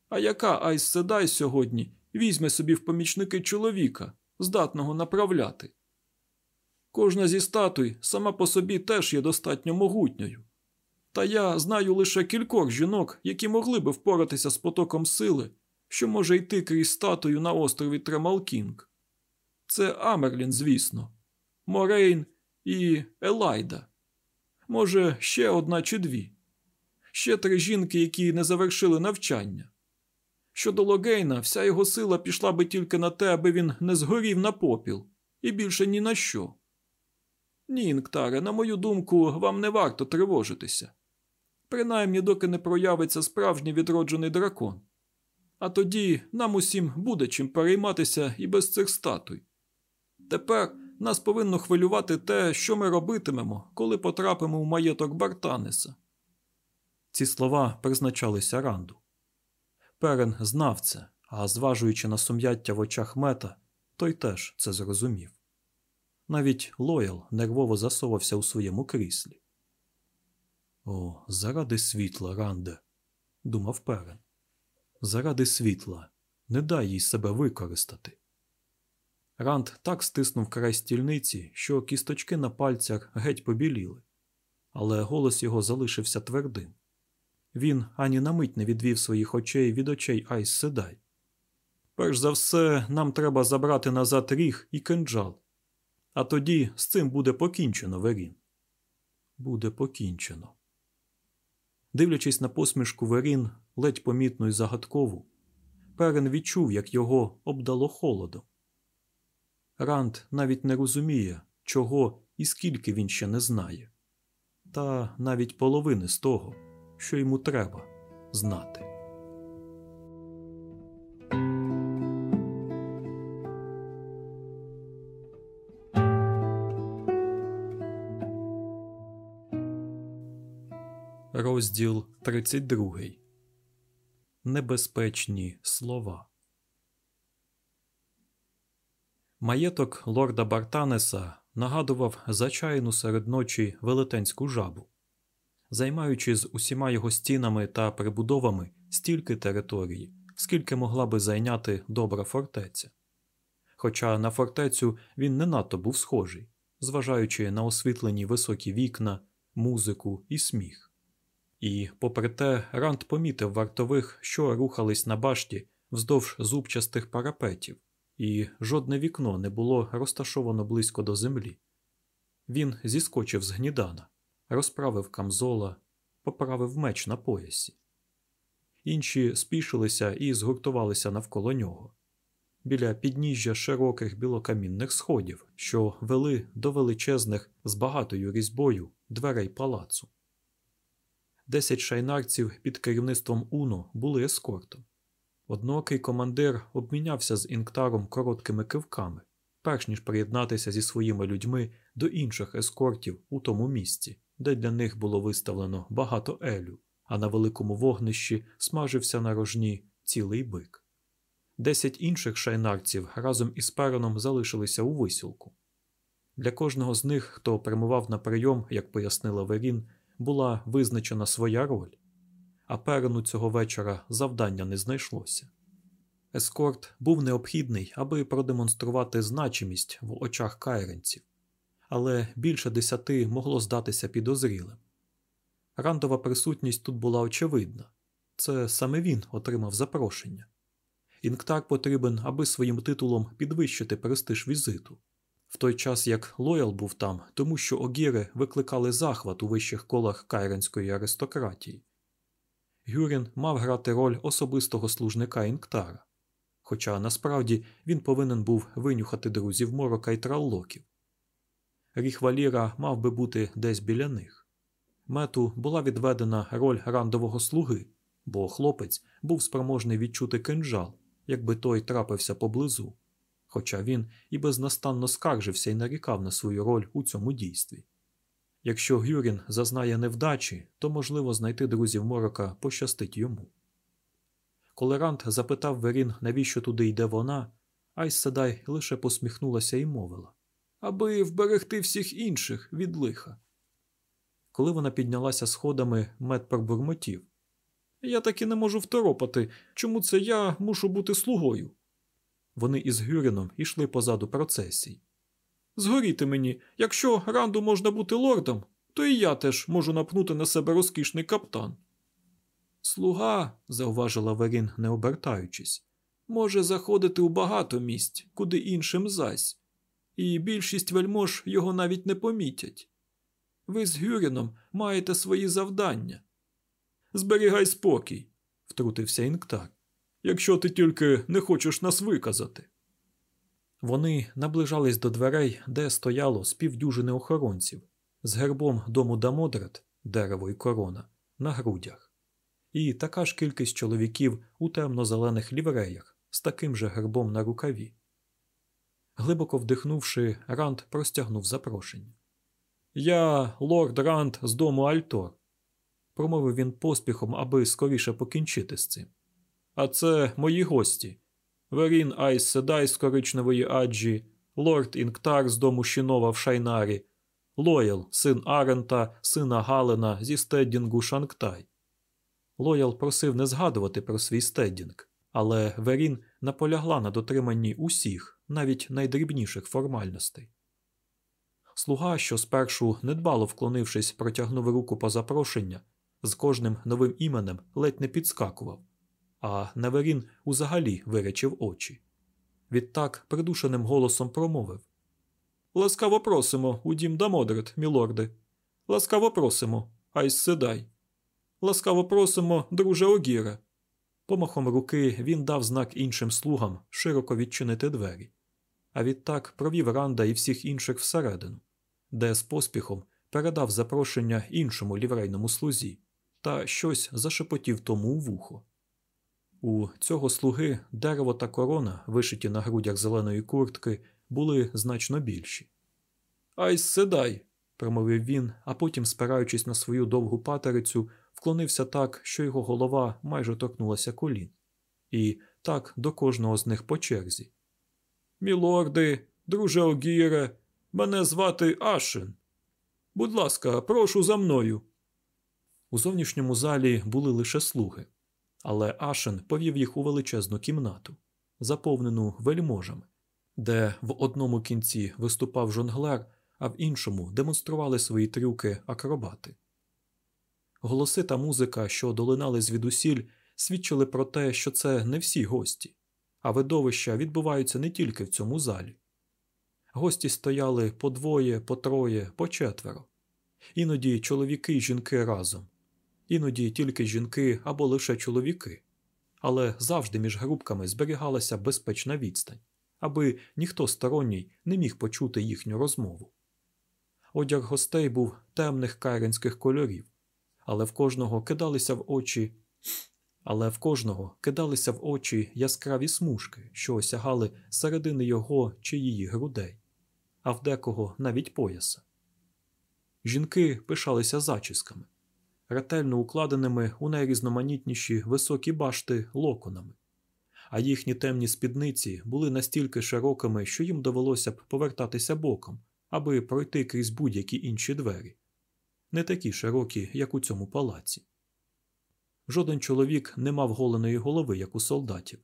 A: А яка Айс Седай сьогодні візьме собі в помічники чоловіка, здатного направляти? Кожна зі статуй сама по собі теж є достатньо могутньою. Та я знаю лише кількох жінок, які могли би впоратися з потоком сили, що може йти крізь статую на острові Тремалкінг. Це Амерлін, звісно, Морейн і Елайда. Може, ще одна чи дві. Ще три жінки, які не завершили навчання. Щодо Логейна, вся його сила пішла би тільки на те, аби він не згорів на попіл, і більше ні на що. Ні, Інктаре, на мою думку, вам не варто тривожитися. Принаймні, доки не проявиться справжній відроджений дракон. А тоді нам усім буде чим перейматися і без цих статуй. Тепер нас повинно хвилювати те, що ми робитимемо, коли потрапимо в маєток Бартанеса. Ці слова призначалися Ранду. Перен знав це, а зважуючи на сум'яття в очах мета, той теж це зрозумів. Навіть Лоял нервово засовався у своєму кріслі. О, заради світла, Ранде, думав Перен. Заради світла, не дай їй себе використати. Ранд так стиснув край стільниці, що кісточки на пальцях геть побіліли, але голос його залишився твердим. Він ані на мить не відвів своїх очей від очей Айс Седай. Перш за все, нам треба забрати назад ріг і кинджал. А тоді з цим буде покінчено, Верін. Буде покінчено. Дивлячись на посмішку Верін, ледь помітну і загадкову, Перен відчув, як його обдало холодом. Ранд навіть не розуміє, чого і скільки він ще не знає, та навіть половини з того, що йому треба знати. Розділ 32. Небезпечні слова. Маєток лорда Бартанеса нагадував зачайну серед ночі велетенську жабу, займаючи з усіма його стінами та прибудовами стільки території, скільки могла би зайняти добра фортеця. Хоча на фортецю він не надто був схожий, зважаючи на освітлені високі вікна, музику і сміх. І, попри те, Ранд помітив вартових, що рухались на башті вздовж зубчастих парапетів, і жодне вікно не було розташовано близько до землі. Він зіскочив з гнідана, розправив камзола, поправив меч на поясі. Інші спішилися і згуртувалися навколо нього. Біля підніжжя широких білокамінних сходів, що вели до величезних з багатою різьбою дверей палацу. Десять шайнарців під керівництвом Уно були ескортом. Одноокий командир обмінявся з інктаром короткими кивками, перш ніж приєднатися зі своїми людьми до інших ескортів у тому місці, де для них було виставлено багато елю, а на великому вогнищі смажився на рожні цілий бик. Десять інших шайнарців разом із пероном залишилися у висілку. Для кожного з них, хто прямував на прийом, як пояснила Верін, була визначена своя роль, а перену цього вечора завдання не знайшлося. Ескорт був необхідний, аби продемонструвати значимість в очах кайренців, але більше десяти могло здатися підозрілим. Рандова присутність тут була очевидна це саме він отримав запрошення. Інктар потрібен, аби своїм титулом підвищити престиж візиту в той час як Лоял був там, тому що огіри викликали захват у вищих колах кайренської аристократії. Гюрін мав грати роль особистого служника Інктара, хоча насправді він повинен був винюхати друзів морока й траллоків. Ріхваліра мав би бути десь біля них. Мету була відведена роль рандового слуги, бо хлопець був спроможний відчути кинжал, якби той трапився поблизу хоча він і безнастанно скаржився і нарікав на свою роль у цьому дійстві. Якщо Гюрін зазнає невдачі, то можливо знайти друзів морока пощастить йому. Коли Рант запитав Верін, навіщо туди йде вона, Айс Седай лише посміхнулася і мовила аби вберегти всіх інших від лиха. Коли вона піднялася сходами, мед пробурмотів. Я таки не можу второпати, чому це я мушу бути слугою. Вони із Гюрином йшли позаду процесій. Згоріти мені, якщо ранду можна бути лордом, то і я теж можу напнути на себе розкішний каптан. Слуга, зауважила Верін, не обертаючись, може заходити у багато місць, куди іншим зась, і більшість вельмож його навіть не помітять. Ви з Гюрином маєте свої завдання. Зберігай спокій, втрутився Інктар якщо ти тільки не хочеш нас виказати. Вони наближались до дверей, де стояло з півдюжини охоронців з гербом дому Дамодрет, дерево і корона, на грудях, і така ж кількість чоловіків у темно-зелених лівреях з таким же гербом на рукаві. Глибоко вдихнувши, Ранд простягнув запрошення. Я лорд Ранд з дому Альтор, промовив він поспіхом, аби скоріше покінчити з цим. А це мої гості. Верін Айз Седай з коричневої Аджі, Лорд Інгтар з дому Шінова в Шайнарі, Лоял, син Арента, сина Галена зі стеддінгу Шангтай. Лоял просив не згадувати про свій стеддінг, але Верін наполягла на дотриманні усіх, навіть найдрібніших формальностей. Слуга, що спершу, недбало вклонившись, протягнув руку по запрошення, з кожним новим іменем ледь не підскакував а Неверін узагалі вирячив очі. Відтак придушеним голосом промовив Ласкаво просимо у дім Дамодрет, мілорди. Ласкаво просимо, Айс Седай. Ласкаво просимо, друже Огіре. Помахом руки він дав знак іншим слугам широко відчинити двері, а відтак провів Ранда і всіх інших всередину, де з поспіхом передав запрошення іншому ліврейному слузі та щось зашепотів тому у вухо. У цього слуги дерево та корона, вишиті на грудях зеленої куртки, були значно більші. Ай, седай, промовив він, а потім, спираючись на свою довгу патерицю, склонився так, що його голова майже торкнулася колін, і так до кожного з них по черзі. Мілорди, друже Огіре, мене звати Ашин. Будь ласка, прошу за мною. У зовнішньому залі були лише слуги, але Ашен повів їх у величезну кімнату, заповнену вельможами, де в одному кінці виступав жонглер, а в іншому демонстрували свої трюки акробати. Голоси та музика, що долинали звідусіль, свідчили про те, що це не всі гості, а видовища відбуваються не тільки в цьому залі. Гості стояли по двоє, по троє, по четверо, іноді чоловіки й жінки разом, іноді тільки жінки або лише чоловіки, але завжди між групками зберігалася безпечна відстань, аби ніхто сторонній не міг почути їхню розмову. Одяг гостей був темних кайренських кольорів, але в кожного кидалися в очі. Але в кожного кидалися в очі яскраві смужки, що осягали середини його чи її грудей, а в декого навіть пояса. Жінки пишалися зачісками, ретельно укладеними у найрізноманітніші високі башти локонами, а їхні темні спідниці були настільки широкими, що їм довелося б повертатися боком, аби пройти крізь будь-які інші двері, не такі широкі, як у цьому палаці. Жоден чоловік не мав голеної голови, як у солдатів.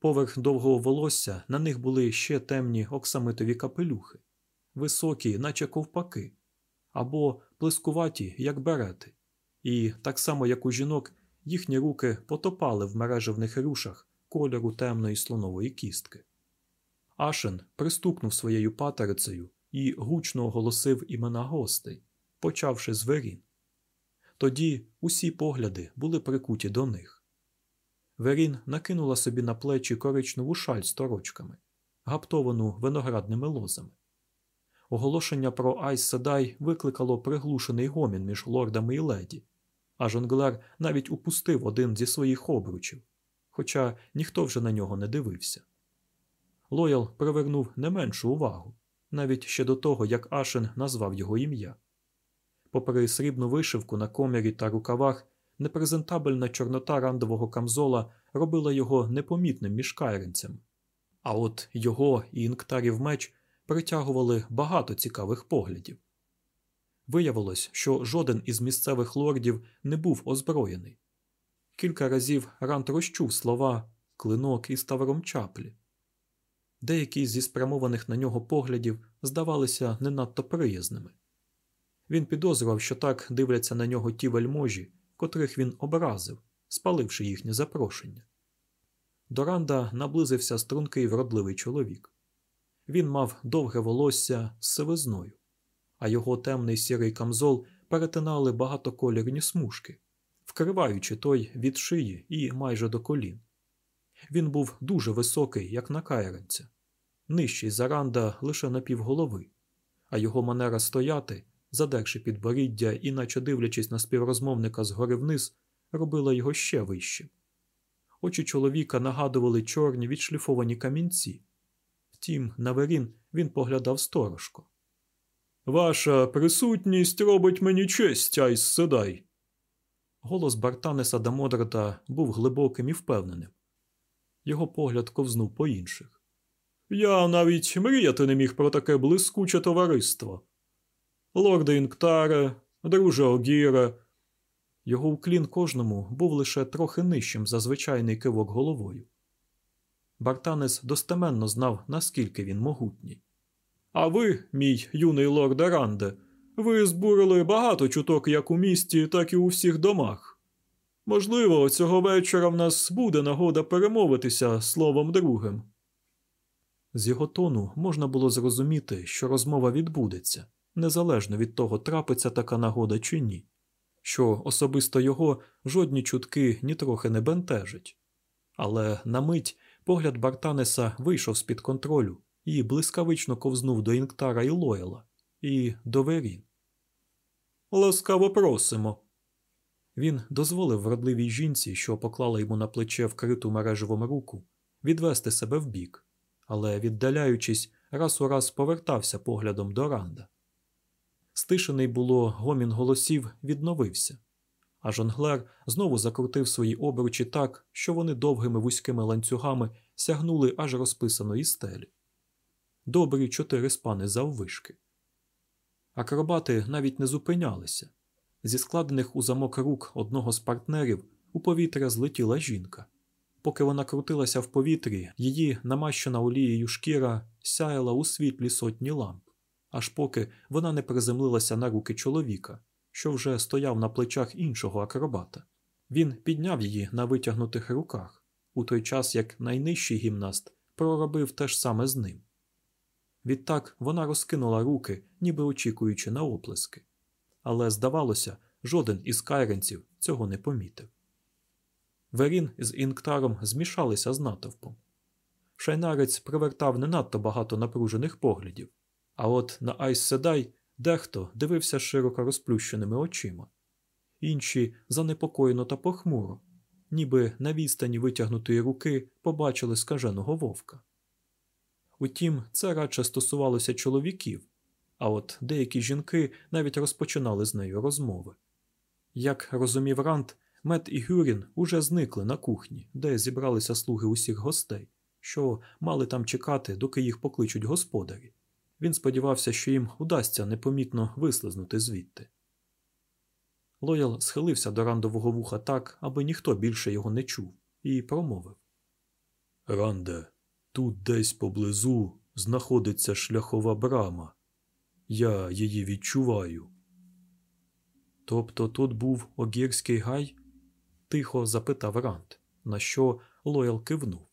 A: Поверх довгого волосся на них були ще темні оксамитові капелюхи, високі, наче ковпаки, або плескуваті, як берети, і, так само як у жінок, їхні руки потопали в мережевних рюшах кольору темної слонової кістки. Ашен пристукнув своєю патерицею і гучно оголосив імена гостей, почавши з верін. Тоді усі погляди були прикуті до них. Верін накинула собі на плечі коричневу шаль з торочками, гаптовану виноградними лозами. Оголошення про Айс Седай викликало приглушений гомін між лордами і леді, а жонглер навіть упустив один зі своїх обручів, хоча ніхто вже на нього не дивився. Лоял привернув не меншу увагу, навіть ще до того, як Ашен назвав його ім'я. Попри срібну вишивку на комірі та рукавах, непрезентабельна чорнота рандового камзола робила його непомітним між кайренцями. А от його і інктарів меч притягували багато цікавих поглядів. Виявилось, що жоден із місцевих лордів не був озброєний. Кілька разів Рант розчув слова клинок і ставром чаплі. Деякі зі спрямованих на нього поглядів здавалися не надто приязними. Він підозрював, що так дивляться на нього ті вельможі, котрих він образив, спаливши їхнє запрошення. До Ранда наблизився стрункий вродливий чоловік. Він мав довге волосся з сивизною, а його темний сірий камзол перетинали багатоколірні смужки, вкриваючи той від шиї і майже до колін. Він був дуже високий, як на кайренця, нижчий за Ранда лише на півголови, а його манера стояти задерши підборіддя і, наче дивлячись на співрозмовника згори вниз, робила його ще вищим. Очі чоловіка нагадували чорні відшліфовані камінці. Втім, на верін він поглядав сторожко. Ваша присутність робить мені честь, Айс Седай. Голос Бартанеса Дамодрата був глибоким і впевненим. Його погляд ковзнув по інших. Я навіть мріяти не міг про таке блискуче товариство лорде Інктаре, друже Огіре. Його уклін кожному був лише трохи нижчим за звичайний кивок головою. Бартанес достеменно знав, наскільки він могутній. А ви, мій юний лорд Ранде, ви збурили багато чуток як у місті, так і у всіх домах. Можливо, цього вечора в нас буде нагода перемовитися словом другим. З його тону можна було зрозуміти, що розмова відбудеться незалежно від того, трапиться така нагода чи ні, що особисто його жодні чутки нітрохи не бентежать. Але на мить погляд Бартанеса вийшов з під контролю і блискавично ковзнув до Інктара і Лоєла, і до Верін. Ласкаво просимо. Він дозволив вродливій жінці, що поклала йому на плече вкриту мережевому руку, відвести себе вбік, але, віддаляючись, раз у раз повертався поглядом до Ранда. Стишений було гомін голосів відновився, а жонглер знову закрутив свої обручі так, що вони довгими вузькими ланцюгами сягнули аж розписаної стелі. Добрі чотири спани заввишки. Акробати навіть не зупинялися. Зі складених у замок рук одного з партнерів у повітря злетіла жінка. Поки вона крутилася в повітрі, її намащена олією шкіра сяяла у світлі сотні ламп, аж поки вона не приземлилася на руки чоловіка, що вже стояв на плечах іншого акробата. Він підняв її на витягнутих руках, у той час як найнижчий гімнаст проробив те ж саме з ним. Відтак вона розкинула руки, ніби очікуючи на оплески. Але, здавалося, жоден із кайренців цього не помітив. Верін з інктаром змішалися з натовпом. Шайнарець привертав не надто багато напружених поглядів, а от на Айс Седай дехто дивився широко розплющеними очима, інші занепокоєно та похмуро, ніби на відстані витягнутої руки побачили скаженого вовка. Утім, це радше стосувалося чоловіків, а от деякі жінки навіть розпочинали з нею розмови. Як розумів Рант, Мет і Гюрін уже зникли на кухні, де зібралися слуги усіх гостей, що мали там чекати, доки їх покличуть господарі. Він сподівався, що їм удасться непомітно вислизнути звідти. Лоял схилився до Рандового вуха так, аби ніхто більше його не чув, і промовив Ранде, тут десь поблизу знаходиться шляхова брама. Я її відчуваю. Тобто тут був огірський гай? тихо запитав Ранд, на що Лоял кивнув.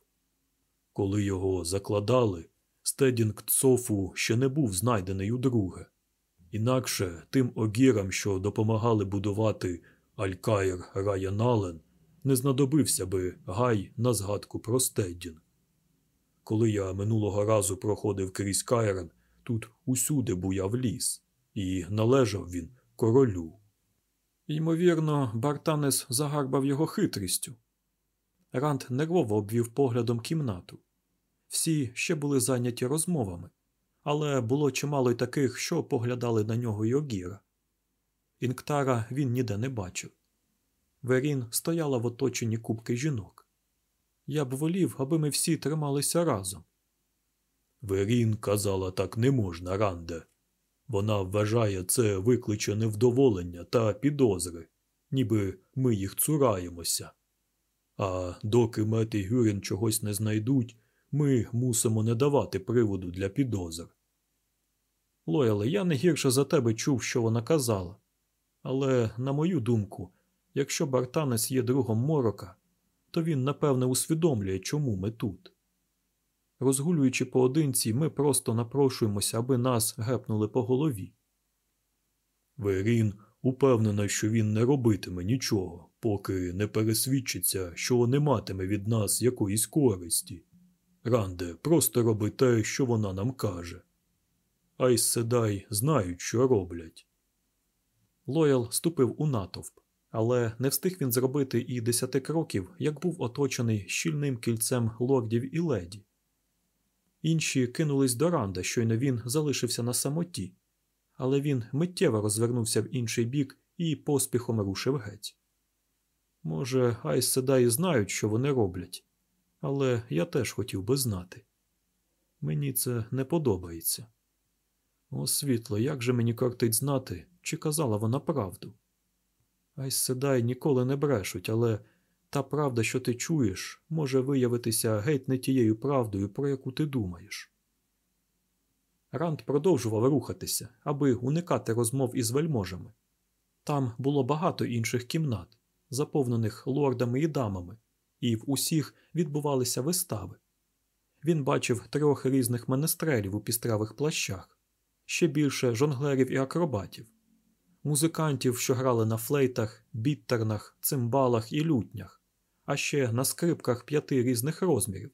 A: Коли його закладали, стеддінг Цофу ще не був знайдений удруге. Інакше тим огірам, що допомагали будувати Алькаїр Раянален, не знадобився би гай на згадку про Стедінг. Коли я минулого разу проходив крізь Кайрен, тут усюди буяв ліс, і належав він королю. Ймовірно, Бартанес загарбав його хитрістю. Ранд нервово обвів поглядом кімнату. Всі ще були зайняті розмовами, але було чимало й таких, що поглядали на нього й огіра. Інктара він ніде не бачив. Верін стояла в оточенні кубки жінок. Я б волів, аби ми всі трималися разом. Верін казала, так не можна, Ранде. Вона вважає це викличене вдоволення та підозри, ніби ми їх цураємося. А доки Мет і Гюрін чогось не знайдуть, ми мусимо не давати приводу для підозр. Лояле, я не гірше за тебе чув, що вона казала. Але, на мою думку, якщо Бартанець є другом морока, то він напевне усвідомлює, чому ми тут. Розгулюючи поодинці, ми просто напрошуємося, аби нас гепнули по голові. Верін упевнена, що він не робитиме нічого, поки не пересвідчиться, що не матиме від нас якоїсь користі. Ранде, просто роби те, що вона нам каже. Айс Седай знають, що роблять. Лоял ступив у натовп, але не встиг він зробити і десяти кроків, як був оточений щільним кільцем лордів і леді. Інші кинулись до Ранда, щойно він залишився на самоті, але він миттєво розвернувся в інший бік і поспіхом рушив геть. Може, Айс Седай знають, що вони роблять, але я теж хотів би знати. Мені це не подобається. О, світло, як же мені кортить знати, чи казала вона правду? Айс Седай ніколи не брешуть, але та правда, що ти чуєш, може виявитися геть не тією правдою, про яку ти думаєш. Ранд продовжував рухатися, аби уникати розмов із вельможами. Там було багато інших кімнат, заповнених лордами і дамами, і в усіх відбувалися вистави. Він бачив трьох різних менестрелів у пістравих плащах, ще більше жонглерів і акробатів, музикантів, що грали на флейтах, біттернах, цимбалах і лютнях, а ще на скрипках п'яти різних розмірів,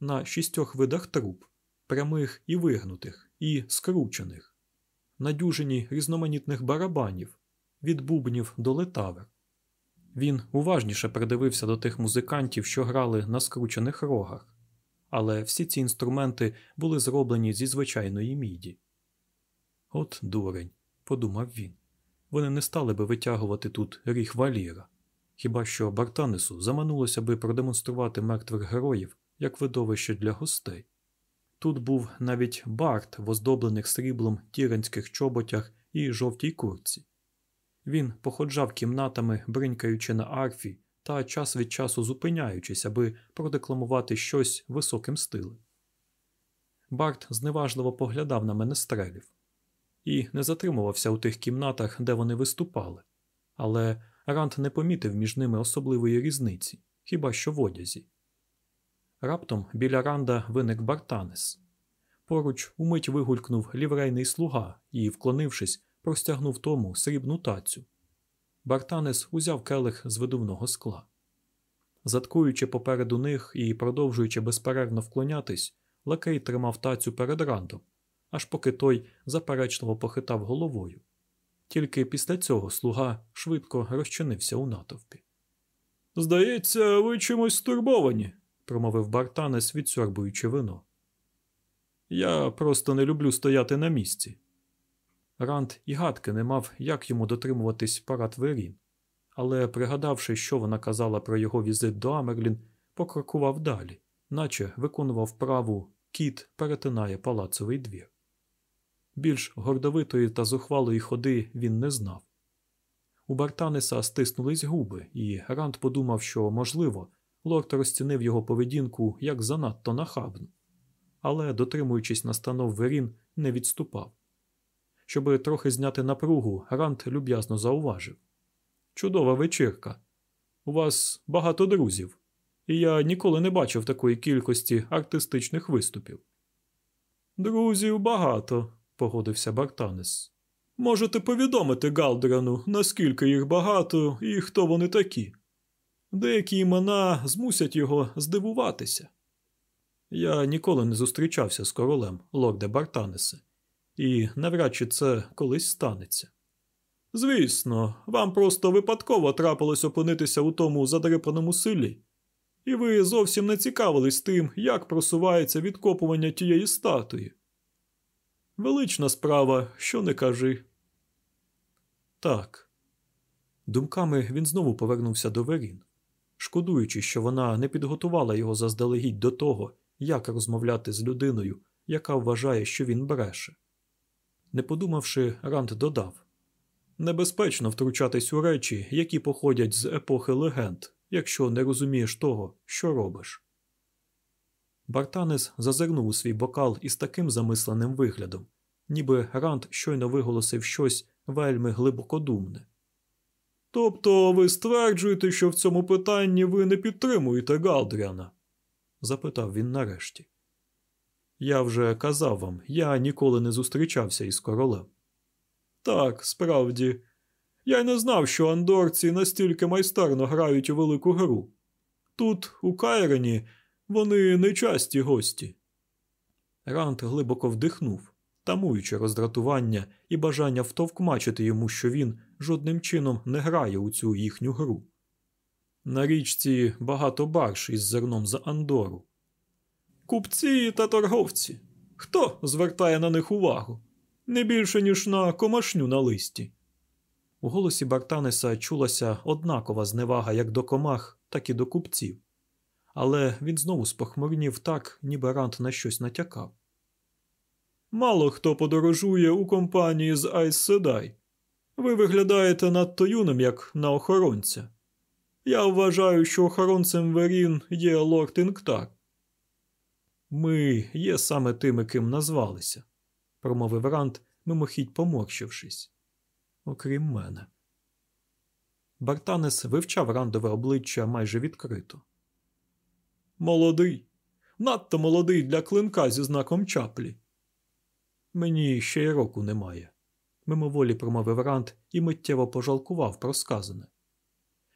A: на шістьох видах труб, прямих і вигнутих, і скручених, на дюжині різноманітних барабанів, від бубнів до летавер. Він уважніше придивився до тих музикантів, що грали на скручених рогах, але всі ці інструменти були зроблені зі звичайної міді. От дурень, подумав він. вони не стали би витягувати тут ріг валіра. Хіба що Бартанесу заманулося би продемонструвати мертвих героїв як видовище для гостей. Тут був навіть барт в оздоблених сріблом тіренських чоботях і жовтій курці. Він походжав кімнатами, бринькаючи на арфі та час від часу зупиняючись, аби продекламувати щось високим стилем. Барт зневажливо поглядав на менестрелів і не затримувався у тих кімнатах, де вони виступали, але Ранд не помітив між ними особливої різниці, хіба що в одязі. Раптом біля Ранда виник Бартанес. Поруч умить вигулькнув ліврейний слуга і, вклонившись, простягнув тому срібну тацю. Бартанес узяв келих з видувного скла. Заткуючи попереду них і продовжуючи безперервно вклонятись, лакей тримав тацю перед рандом, аж поки той заперечливо похитав головою. Тільки після цього слуга швидко розчинився у натовпі. Здається, ви чимось стурбовані, промовив Бартанес, відсьорбуючи вино. Я просто не люблю стояти на місці. Ранд і гадки не мав, як йому дотримуватись парад Верін, але, пригадавши, що вона казала про його візит до Амерлін, покрокував далі, наче виконував праву кіт перетинає палацовий двір. Більш гордовитої та зухвалої ходи він не знав. У Бартанеса стиснулись губи, і Ранд подумав, що, можливо, лорд розцінив його поведінку як занадто нахабну, але, дотримуючись настанов Верін, не відступав. Щоби трохи зняти напругу, Ранд люб'язно зауважив Чудова вечірка. У вас багато друзів, і я ніколи не бачив такої кількості артистичних виступів. Друзів багато, погодився Бартанес. Можете повідомити Галдрану, наскільки їх багато і хто вони такі. Деякі імена змусять його здивуватися. Я ніколи не зустрічався з королем, лорде Бартанесе, і навряд чи це колись станеться. Звісно, вам просто випадково трапилось опинитися у тому задрипаному селі, і ви зовсім не цікавились тим, як просувається відкопування тієї статуї. Велична справа, що не кажи. Так. Думками він знову повернувся до Верін, шкодуючи, що вона не підготувала його заздалегідь до того, як розмовляти з людиною, яка вважає, що він бреше. Не подумавши, Ранд додав небезпечно втручатись у речі, які походять з епохи легенд, якщо не розумієш того, що робиш. Бартанес зазирнув у свій бокал із таким замисленим виглядом, ніби Ранд щойно виголосив щось вельми глибокодумне. Тобто ви стверджуєте, що в цьому питанні ви не підтримуєте Галдріана? запитав він нарешті. Я вже казав вам, я ніколи не зустрічався із королем. Так, справді, я й не знав, що андорці настільки майстерно грають у велику гру. Тут, у Кайрені, вони нечасті гості. Рант глибоко вдихнув, тамуючи роздратування і бажання втовкмачити йому, що він жодним чином не грає у цю їхню гру. На річці багато барш із зерном за Андору. Купці та торговці. Хто звертає на них увагу? Не більше, ніж на комашню на листі. У голосі Бартанеса чулася однакова зневага як до комах, так і до купців але він знову спохмурнів так, ніби Рант на щось натякав. Мало хто подорожує у компанії з Айс Седай. Ви виглядаєте надто юним, як на охоронця. Я вважаю, що охоронцем Верін є лорд Інктар. Ми є саме тими, ким назвалися, промовив Рант, мимохідь поморщившись. Окрім мене. Бартанес вивчав рандове обличчя майже відкрито. Молодий, надто молодий для клинка зі знаком чаплі. Мені ще й року немає, мимоволі промовив Рант і миттєво пожалкував про сказане.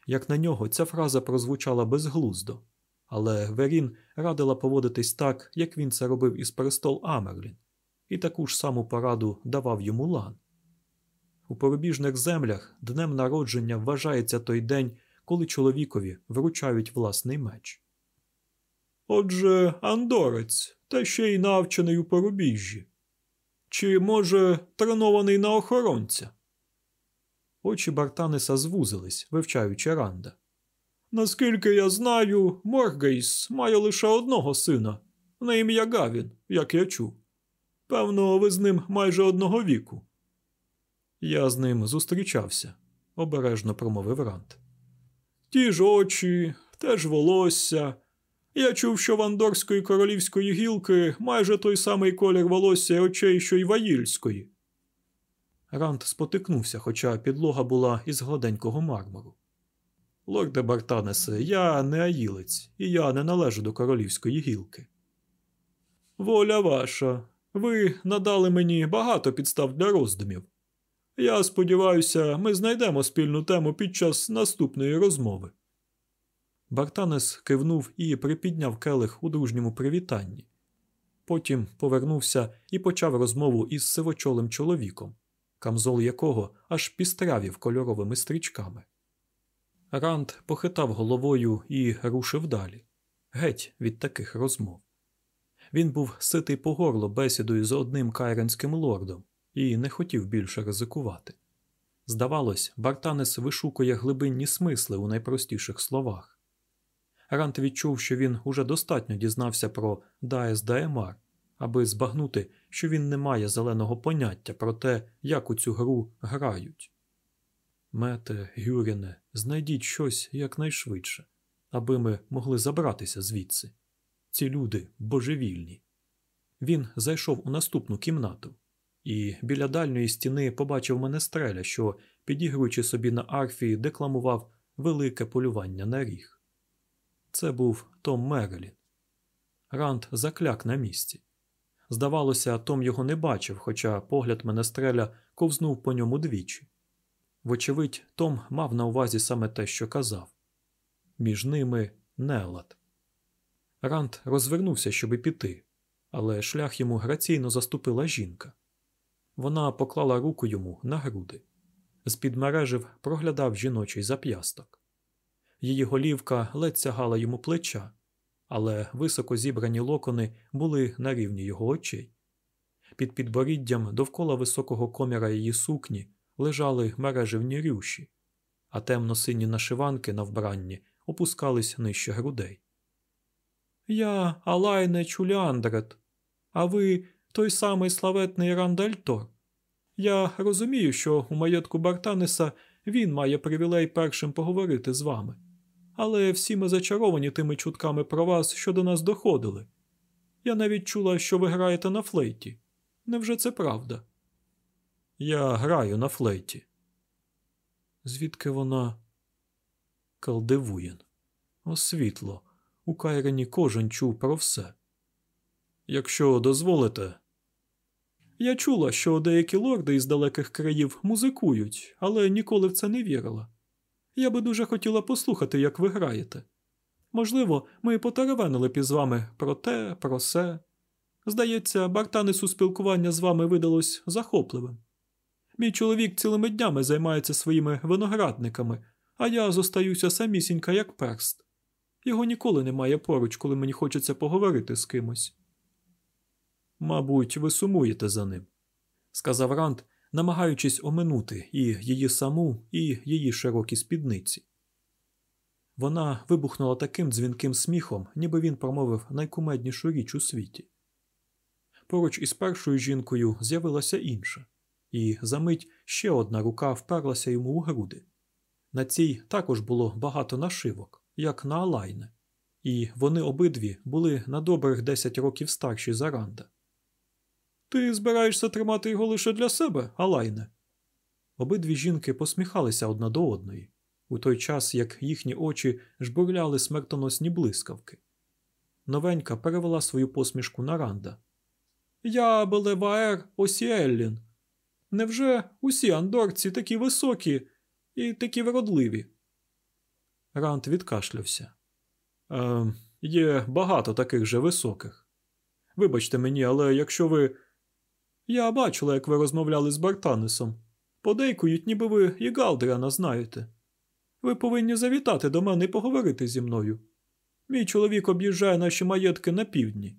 A: Як на нього, ця фраза прозвучала безглуздо, але Верін радила поводитись так, як він це робив із престол Амерлін, і таку ж саму пораду давав йому лан. У порубіжних землях днем народження вважається той день, коли чоловікові вручають власний меч. Отже, андорець, та ще й навчений у порубіжжі. Чи, може, тренований на охоронця? Очі Бартанеса звузились, вивчаючи Ранда. Наскільки я знаю, Моргейс має лише одного сина, на ім'я Гавін, як я чув. Певно, ви з ним майже одного віку. Я з ним зустрічався, обережно промовив Ранд. Ті ж очі, те ж волосся. Я чув, що в Андорської королівської гілки майже той самий колір волосся і очей, що й Ваїльської. Ранд спотикнувся, хоча підлога була із гладенького мармуру. Лорде Бартанесе, я не аїлець, і я не належу до королівської гілки. Воля ваша, ви надали мені багато підстав для роздумів. Я сподіваюся, ми знайдемо спільну тему під час наступної розмови. Бартанес кивнув і припідняв келих у дружньому привітанні. Потім повернувся і почав розмову із сивочолим чоловіком, камзол якого аж пістравів кольоровими стрічками. Ранд похитав головою і рушив далі, геть від таких розмов. Він був ситий по горло бесідою з одним кайренським лордом і не хотів більше ризикувати. Здавалось, Бартанес вишукує глибинні смисли у найпростіших словах. Рант відчув, що він уже достатньо дізнався про Даес Даемар, аби збагнути, що він не має зеленого поняття про те, як у цю гру грають. Мете, Гюріне, знайдіть щось якнайшвидше, аби ми могли забратися звідси. Ці люди божевільні. Він зайшов у наступну кімнату і біля дальньої стіни побачив менестреля, що, підігруючи собі на арфі, декламував велике полювання на ріг. Це був Том Мерлін. Ранд закляк на місці. Здавалося, Том його не бачив, хоча погляд менестреля ковзнув по ньому двічі. Вочевидь, Том мав на увазі саме те, що казав. Між ними нелад. Ранд розвернувся, щоби піти, але шлях йому граційно заступила жінка. Вона поклала руку йому на груди. З-під мережив проглядав жіночий зап'ясток. Її голівка ледь сягала йому плеча, але високо зібрані локони були на рівні його очей. Під підборіддям довкола високого коміра її сукні лежали мереживні рюші, а темно-сині нашиванки на вбранні опускались нижче грудей. Я Алайне Чуліандрет, а ви той самий славетний Рандальтор. Я розумію, що у маєтку Бартанеса він має привілей першим поговорити з вами. Але всі ми зачаровані тими чутками про вас, що до нас доходили. Я навіть чула, що ви граєте на флейті. Невже це правда? Я граю на флейті. Звідки вона Калдивуєн. О, світло. У Кайрені кожен чув про все. Якщо дозволите. Я чула, що деякі лорди із далеких країв музикують, але ніколи в це не вірила. Я би дуже хотіла послухати, як ви граєте. Можливо, ми потеревенили б із вами про те, про се. Здається, Бартанесу спілкування з вами видалось захопливим. Мій чоловік цілими днями займається своїми виноградниками, а я зостаюся самісінька, як перст. Його ніколи немає поруч, коли мені хочеться поговорити з кимось. Мабуть, ви сумуєте за ним, сказав Ранд, намагаючись оминути і її саму, і її широкі спідниці. Вона вибухнула таким дзвінким сміхом, ніби він промовив найкумеднішу річ у світі. Поруч із першою жінкою з'явилася інша, і за мить ще одна рука вперлася йому у груди. На цій також було багато нашивок, як на Алайне, і вони обидві були на добрих десять років старші за Ранда. Ти збираєшся тримати його лише для себе, Алайне? Обидві жінки посміхалися одна до одної, у той час як їхні очі жбурляли смертоносні блискавки. Новенька перевела свою посмішку на Ранда. Я Белеваер Осіеллін. Невже усі андорці такі високі і такі вродливі? Ранд відкашлявся. «Е, Є багато таких же високих. Вибачте мені, але якщо ви. Я бачила, як ви розмовляли з Бартанесом. Подейкують, ніби ви і Галдріана знаєте. Ви повинні завітати до мене і поговорити зі мною. Мій чоловік об'їжджає наші маєтки на півдні.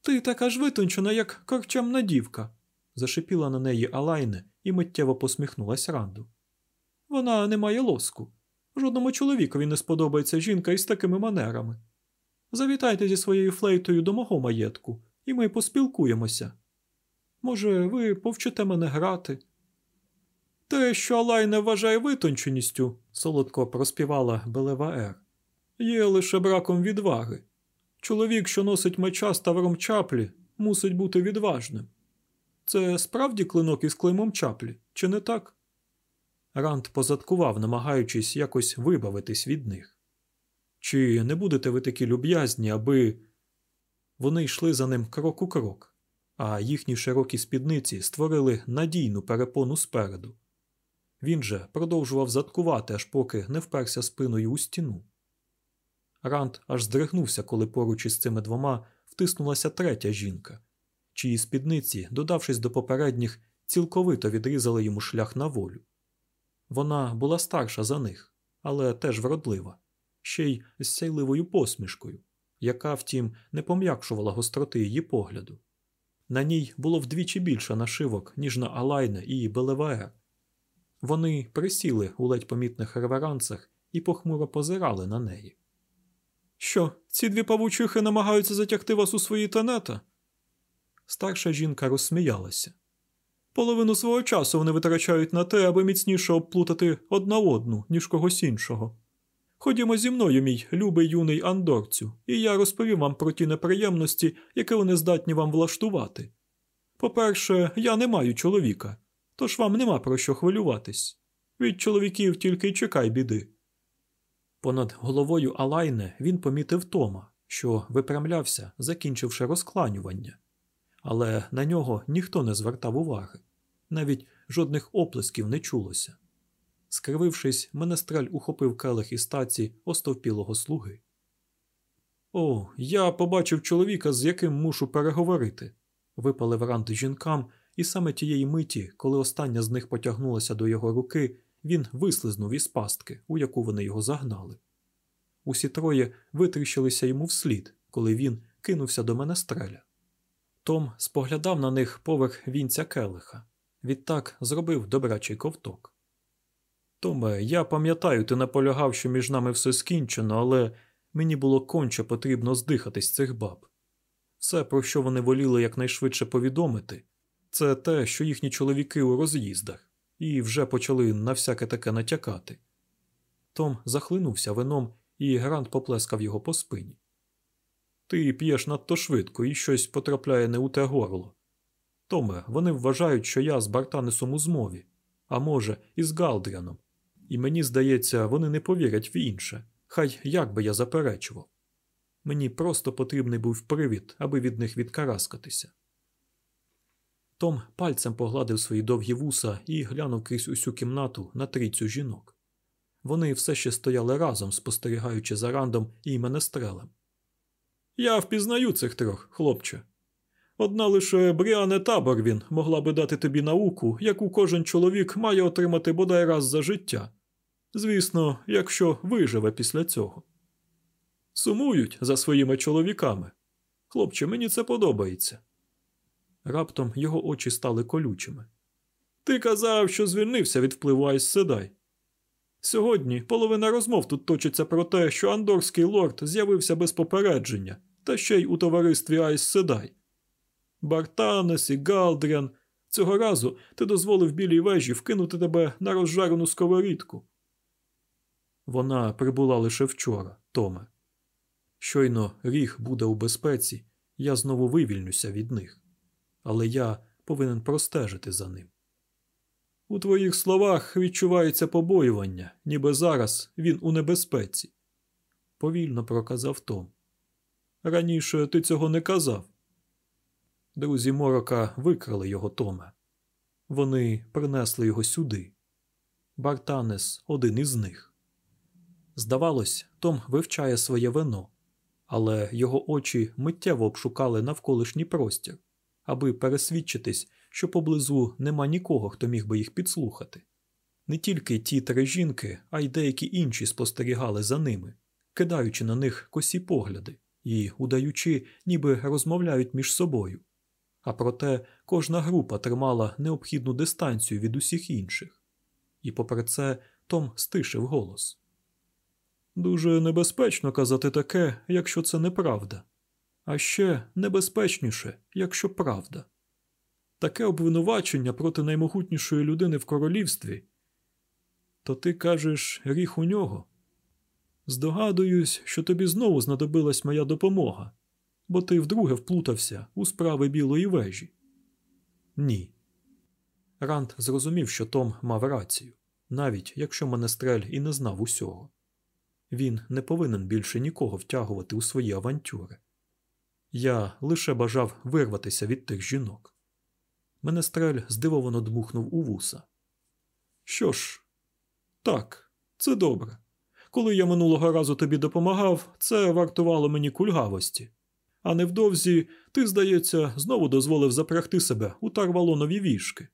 A: Ти така ж витончена, як корчамна дівка, зашипіла на неї Алайне і миттєво посміхнулась Ранду.
B: Вона не має лоску. Жодному чоловікові не сподобається жінка із такими манерами. Завітайте зі своєю флейтою до мого маєтку, і ми поспілкуємося. Може, ви повчите мене грати? Те, що Алай не вважає витонченістю, солодко проспівала Белеваер, є лише браком відваги. Чоловік, що носить меча з тавром чаплі, мусить бути відважним. Це справді клинок із клеймом чаплі, чи не так? Ранд позадкував, намагаючись якось вибавитись від них. Чи не будете ви такі люб'язні, аби. Вони йшли за ним крок у крок, а їхні широкі спідниці створили надійну перепону спереду. Він же продовжував заткувати, аж поки не вперся спиною у стіну. Ранд аж здригнувся, коли поруч із цими двома втиснулася третя жінка, чиї спідниці, додавшись до попередніх, цілковито відрізали йому шлях на волю. Вона була старша за них, але теж вродлива, ще й з сяйливою посмішкою, яка, втім, не пом'якшувала гостроти її погляду. На ній було вдвічі більше нашивок, ніж на Алайна і Белеваер. Вони присіли у ледь помітних реверансах і похмуро позирали на неї. Що, ці дві павучихи намагаються затягти вас у свої тенета? Старша жінка розсміялася. Половину свого часу вони витрачають на те, аби міцніше обплутати одна одну, ніж когось іншого. Ходімо зі мною, мій любий юний андорцю, і я розповім вам про ті неприємності, які вони здатні вам влаштувати. По-перше, я не маю чоловіка, тож вам нема про що хвилюватись. Від чоловіків тільки й чекай біди. Понад головою Алайне він помітив Тома, що випрямлявся, закінчивши розкланювання, але на нього ніхто не звертав уваги, навіть жодних оплесків не чулося. Скривившись, менестрель ухопив келих із таці остовпілого слуги. О, я побачив чоловіка, з яким мушу переговорити, випалив рант жінкам, і саме тієї миті, коли остання з них потягнулася до його руки, він вислизнув із пастки, у яку вони його загнали. Усі троє витріщилися йому вслід, коли він кинувся до менестреля. Том споглядав на них поверх вінця келиха. Відтак зробив добрачий ковток. Томе, я пам'ятаю, ти наполягав, що між нами все скінчено, але мені було конче потрібно здихатись цих баб. Все, про що вони воліли якнайшвидше повідомити, це те, що їхні чоловіки у роз'їздах, і вже почали на всяке таке натякати. Том захлинувся вином, і Грант поплескав його по спині. Ти п'єш надто швидко і щось потрапляє не у те горло. Томе, вони вважають, що я з Бартанесом у змові, а може, і з Галдріаном. І мені здається, вони не повірять в інше, хай як би я заперечував. Мені просто потрібний був привід, аби від них відкараскатися. Том пальцем погладив свої довгі вуса і глянув крізь усю кімнату на трійцю жінок. Вони все ще стояли разом, спостерігаючи за рандом і менестрелем. Я впізнаю цих трьох, хлопче. Одна лише Бріане Таборвін могла би дати тобі науку, яку кожен чоловік має отримати бодай раз за життя. Звісно, якщо виживе після цього. Сумують за своїми чоловіками. Хлопче, мені це подобається. Раптом його очі стали колючими. Ти казав, що звільнився від впливу Айс Седай. Сьогодні половина розмов тут точиться про те, що андорський лорд з'явився без попередження, та ще й у товаристві Айс Седай. Бартанес і Галдріан. Цього разу ти дозволив білій вежі вкинути тебе на розжарену сковорідку. Вона прибула лише вчора, Томе. Щойно ріг буде у безпеці, я знову вивільнюся від них, але я повинен простежити за ним. У твоїх словах відчувається побоювання, ніби зараз він у небезпеці, повільно проказав Том. Раніше ти цього не казав. Друзі Морока викрали його Томе. Вони принесли його сюди. Бартанес один із них. Здавалось, Том вивчає своє вино, але його очі миттєво обшукали навколишній простір, аби пересвідчитись, що поблизу нема нікого, хто міг би їх підслухати. Не тільки ті три жінки, а й деякі інші спостерігали за ними, кидаючи на них косі погляди і удаючи, ніби розмовляють між собою. А проте кожна група тримала необхідну дистанцію від усіх інших. І попри це, Том стишив голос. Дуже небезпечно казати таке, якщо це неправда, а ще небезпечніше, якщо правда. Таке обвинувачення проти наймогутнішої людини в королівстві. То ти кажеш гріх у нього? Здогадуюсь, що тобі знову знадобилась моя допомога, бо ти вдруге вплутався у справи білої вежі. Ні. Ранд зрозумів, що Том мав рацію, навіть якщо Менестрель і не знав усього. Він не повинен більше нікого втягувати у свої авантюри. Я лише бажав вирватися від тих жінок. Менестрель здивовано дмухнув у вуса. Що ж, так, це добре. Коли я минулого разу тобі допомагав, це вартувало мені кульгавості. А невдовзі ти, здається, знову дозволив запрягти себе у тарвалонові вішки.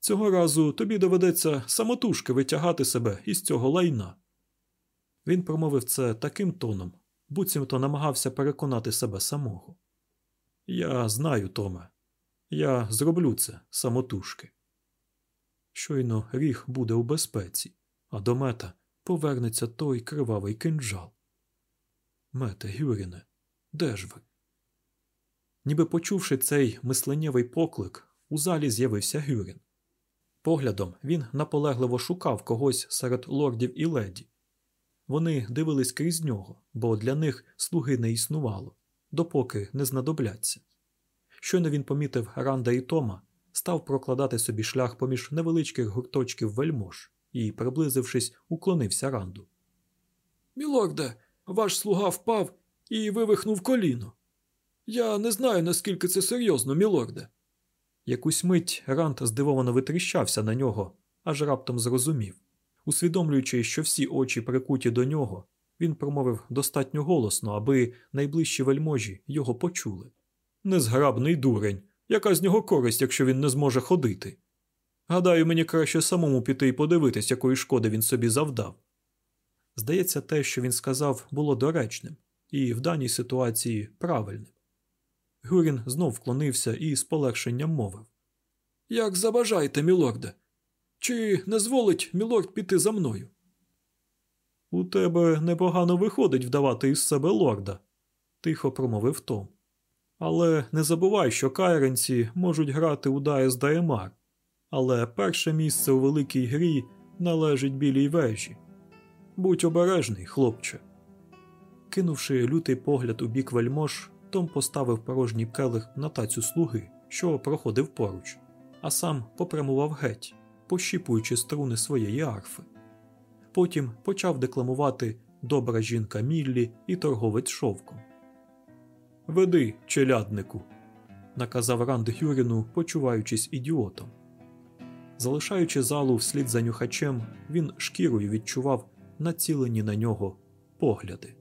B: Цього разу тобі доведеться самотужки витягати себе із цього лайна. Він промовив це таким тоном, буцімто намагався переконати себе самого. Я знаю, Томе, я зроблю це самотужки. Щойно ріг буде у безпеці, а до мета повернеться той кривавий кинджал. Мете, Гюріне, де ж ви? Ніби почувши цей мисленнєвий поклик, у залі з'явився Гюрін. Поглядом він наполегливо шукав когось серед лордів і леді. Вони дивились крізь нього, бо для них слуги не існувало, допоки не знадобляться. Щойно він помітив Ранда і Тома, став прокладати собі шлях поміж невеличких гурточків вельмож і, приблизившись, уклонився Ранду. Мілорде, ваш слуга впав і вивихнув коліно. Я не знаю, наскільки це серйозно, мілорде. Якусь мить Ранд здивовано витріщався на нього, аж раптом зрозумів. Усвідомлюючи, що всі очі прикуті до нього, він промовив достатньо голосно, аби найближчі вельможі його почули. Незграбний дурень, яка з нього користь, якщо він не зможе ходити. Гадаю, мені краще самому піти і подивитись, якої шкоди він собі завдав. Здається, те, що він сказав, було доречним і в даній ситуації правильним. Гюрін знов вклонився і з полегшенням мовив Як забажаєте, мілорде. Чи не зволить мілорд піти за мною? У тебе непогано виходить вдавати із себе лорда, тихо промовив Том. Але не забувай, що кайренці можуть грати у Дайс Даємар, але перше місце у великій грі належить білій вежі. Будь обережний, хлопче. Кинувши лютий погляд у бік вельмож, Том поставив порожній келих на тацю слуги, що проходив поруч, а сам попрямував геть, пощіпуючи струни своєї арфи. Потім почав декламувати добра жінка Міллі і торговець шовком. Веди, челяднику, наказав Ранд Гюріну, почуваючись ідіотом. Залишаючи залу вслід за нюхачем, він шкірою відчував націлені на нього погляди.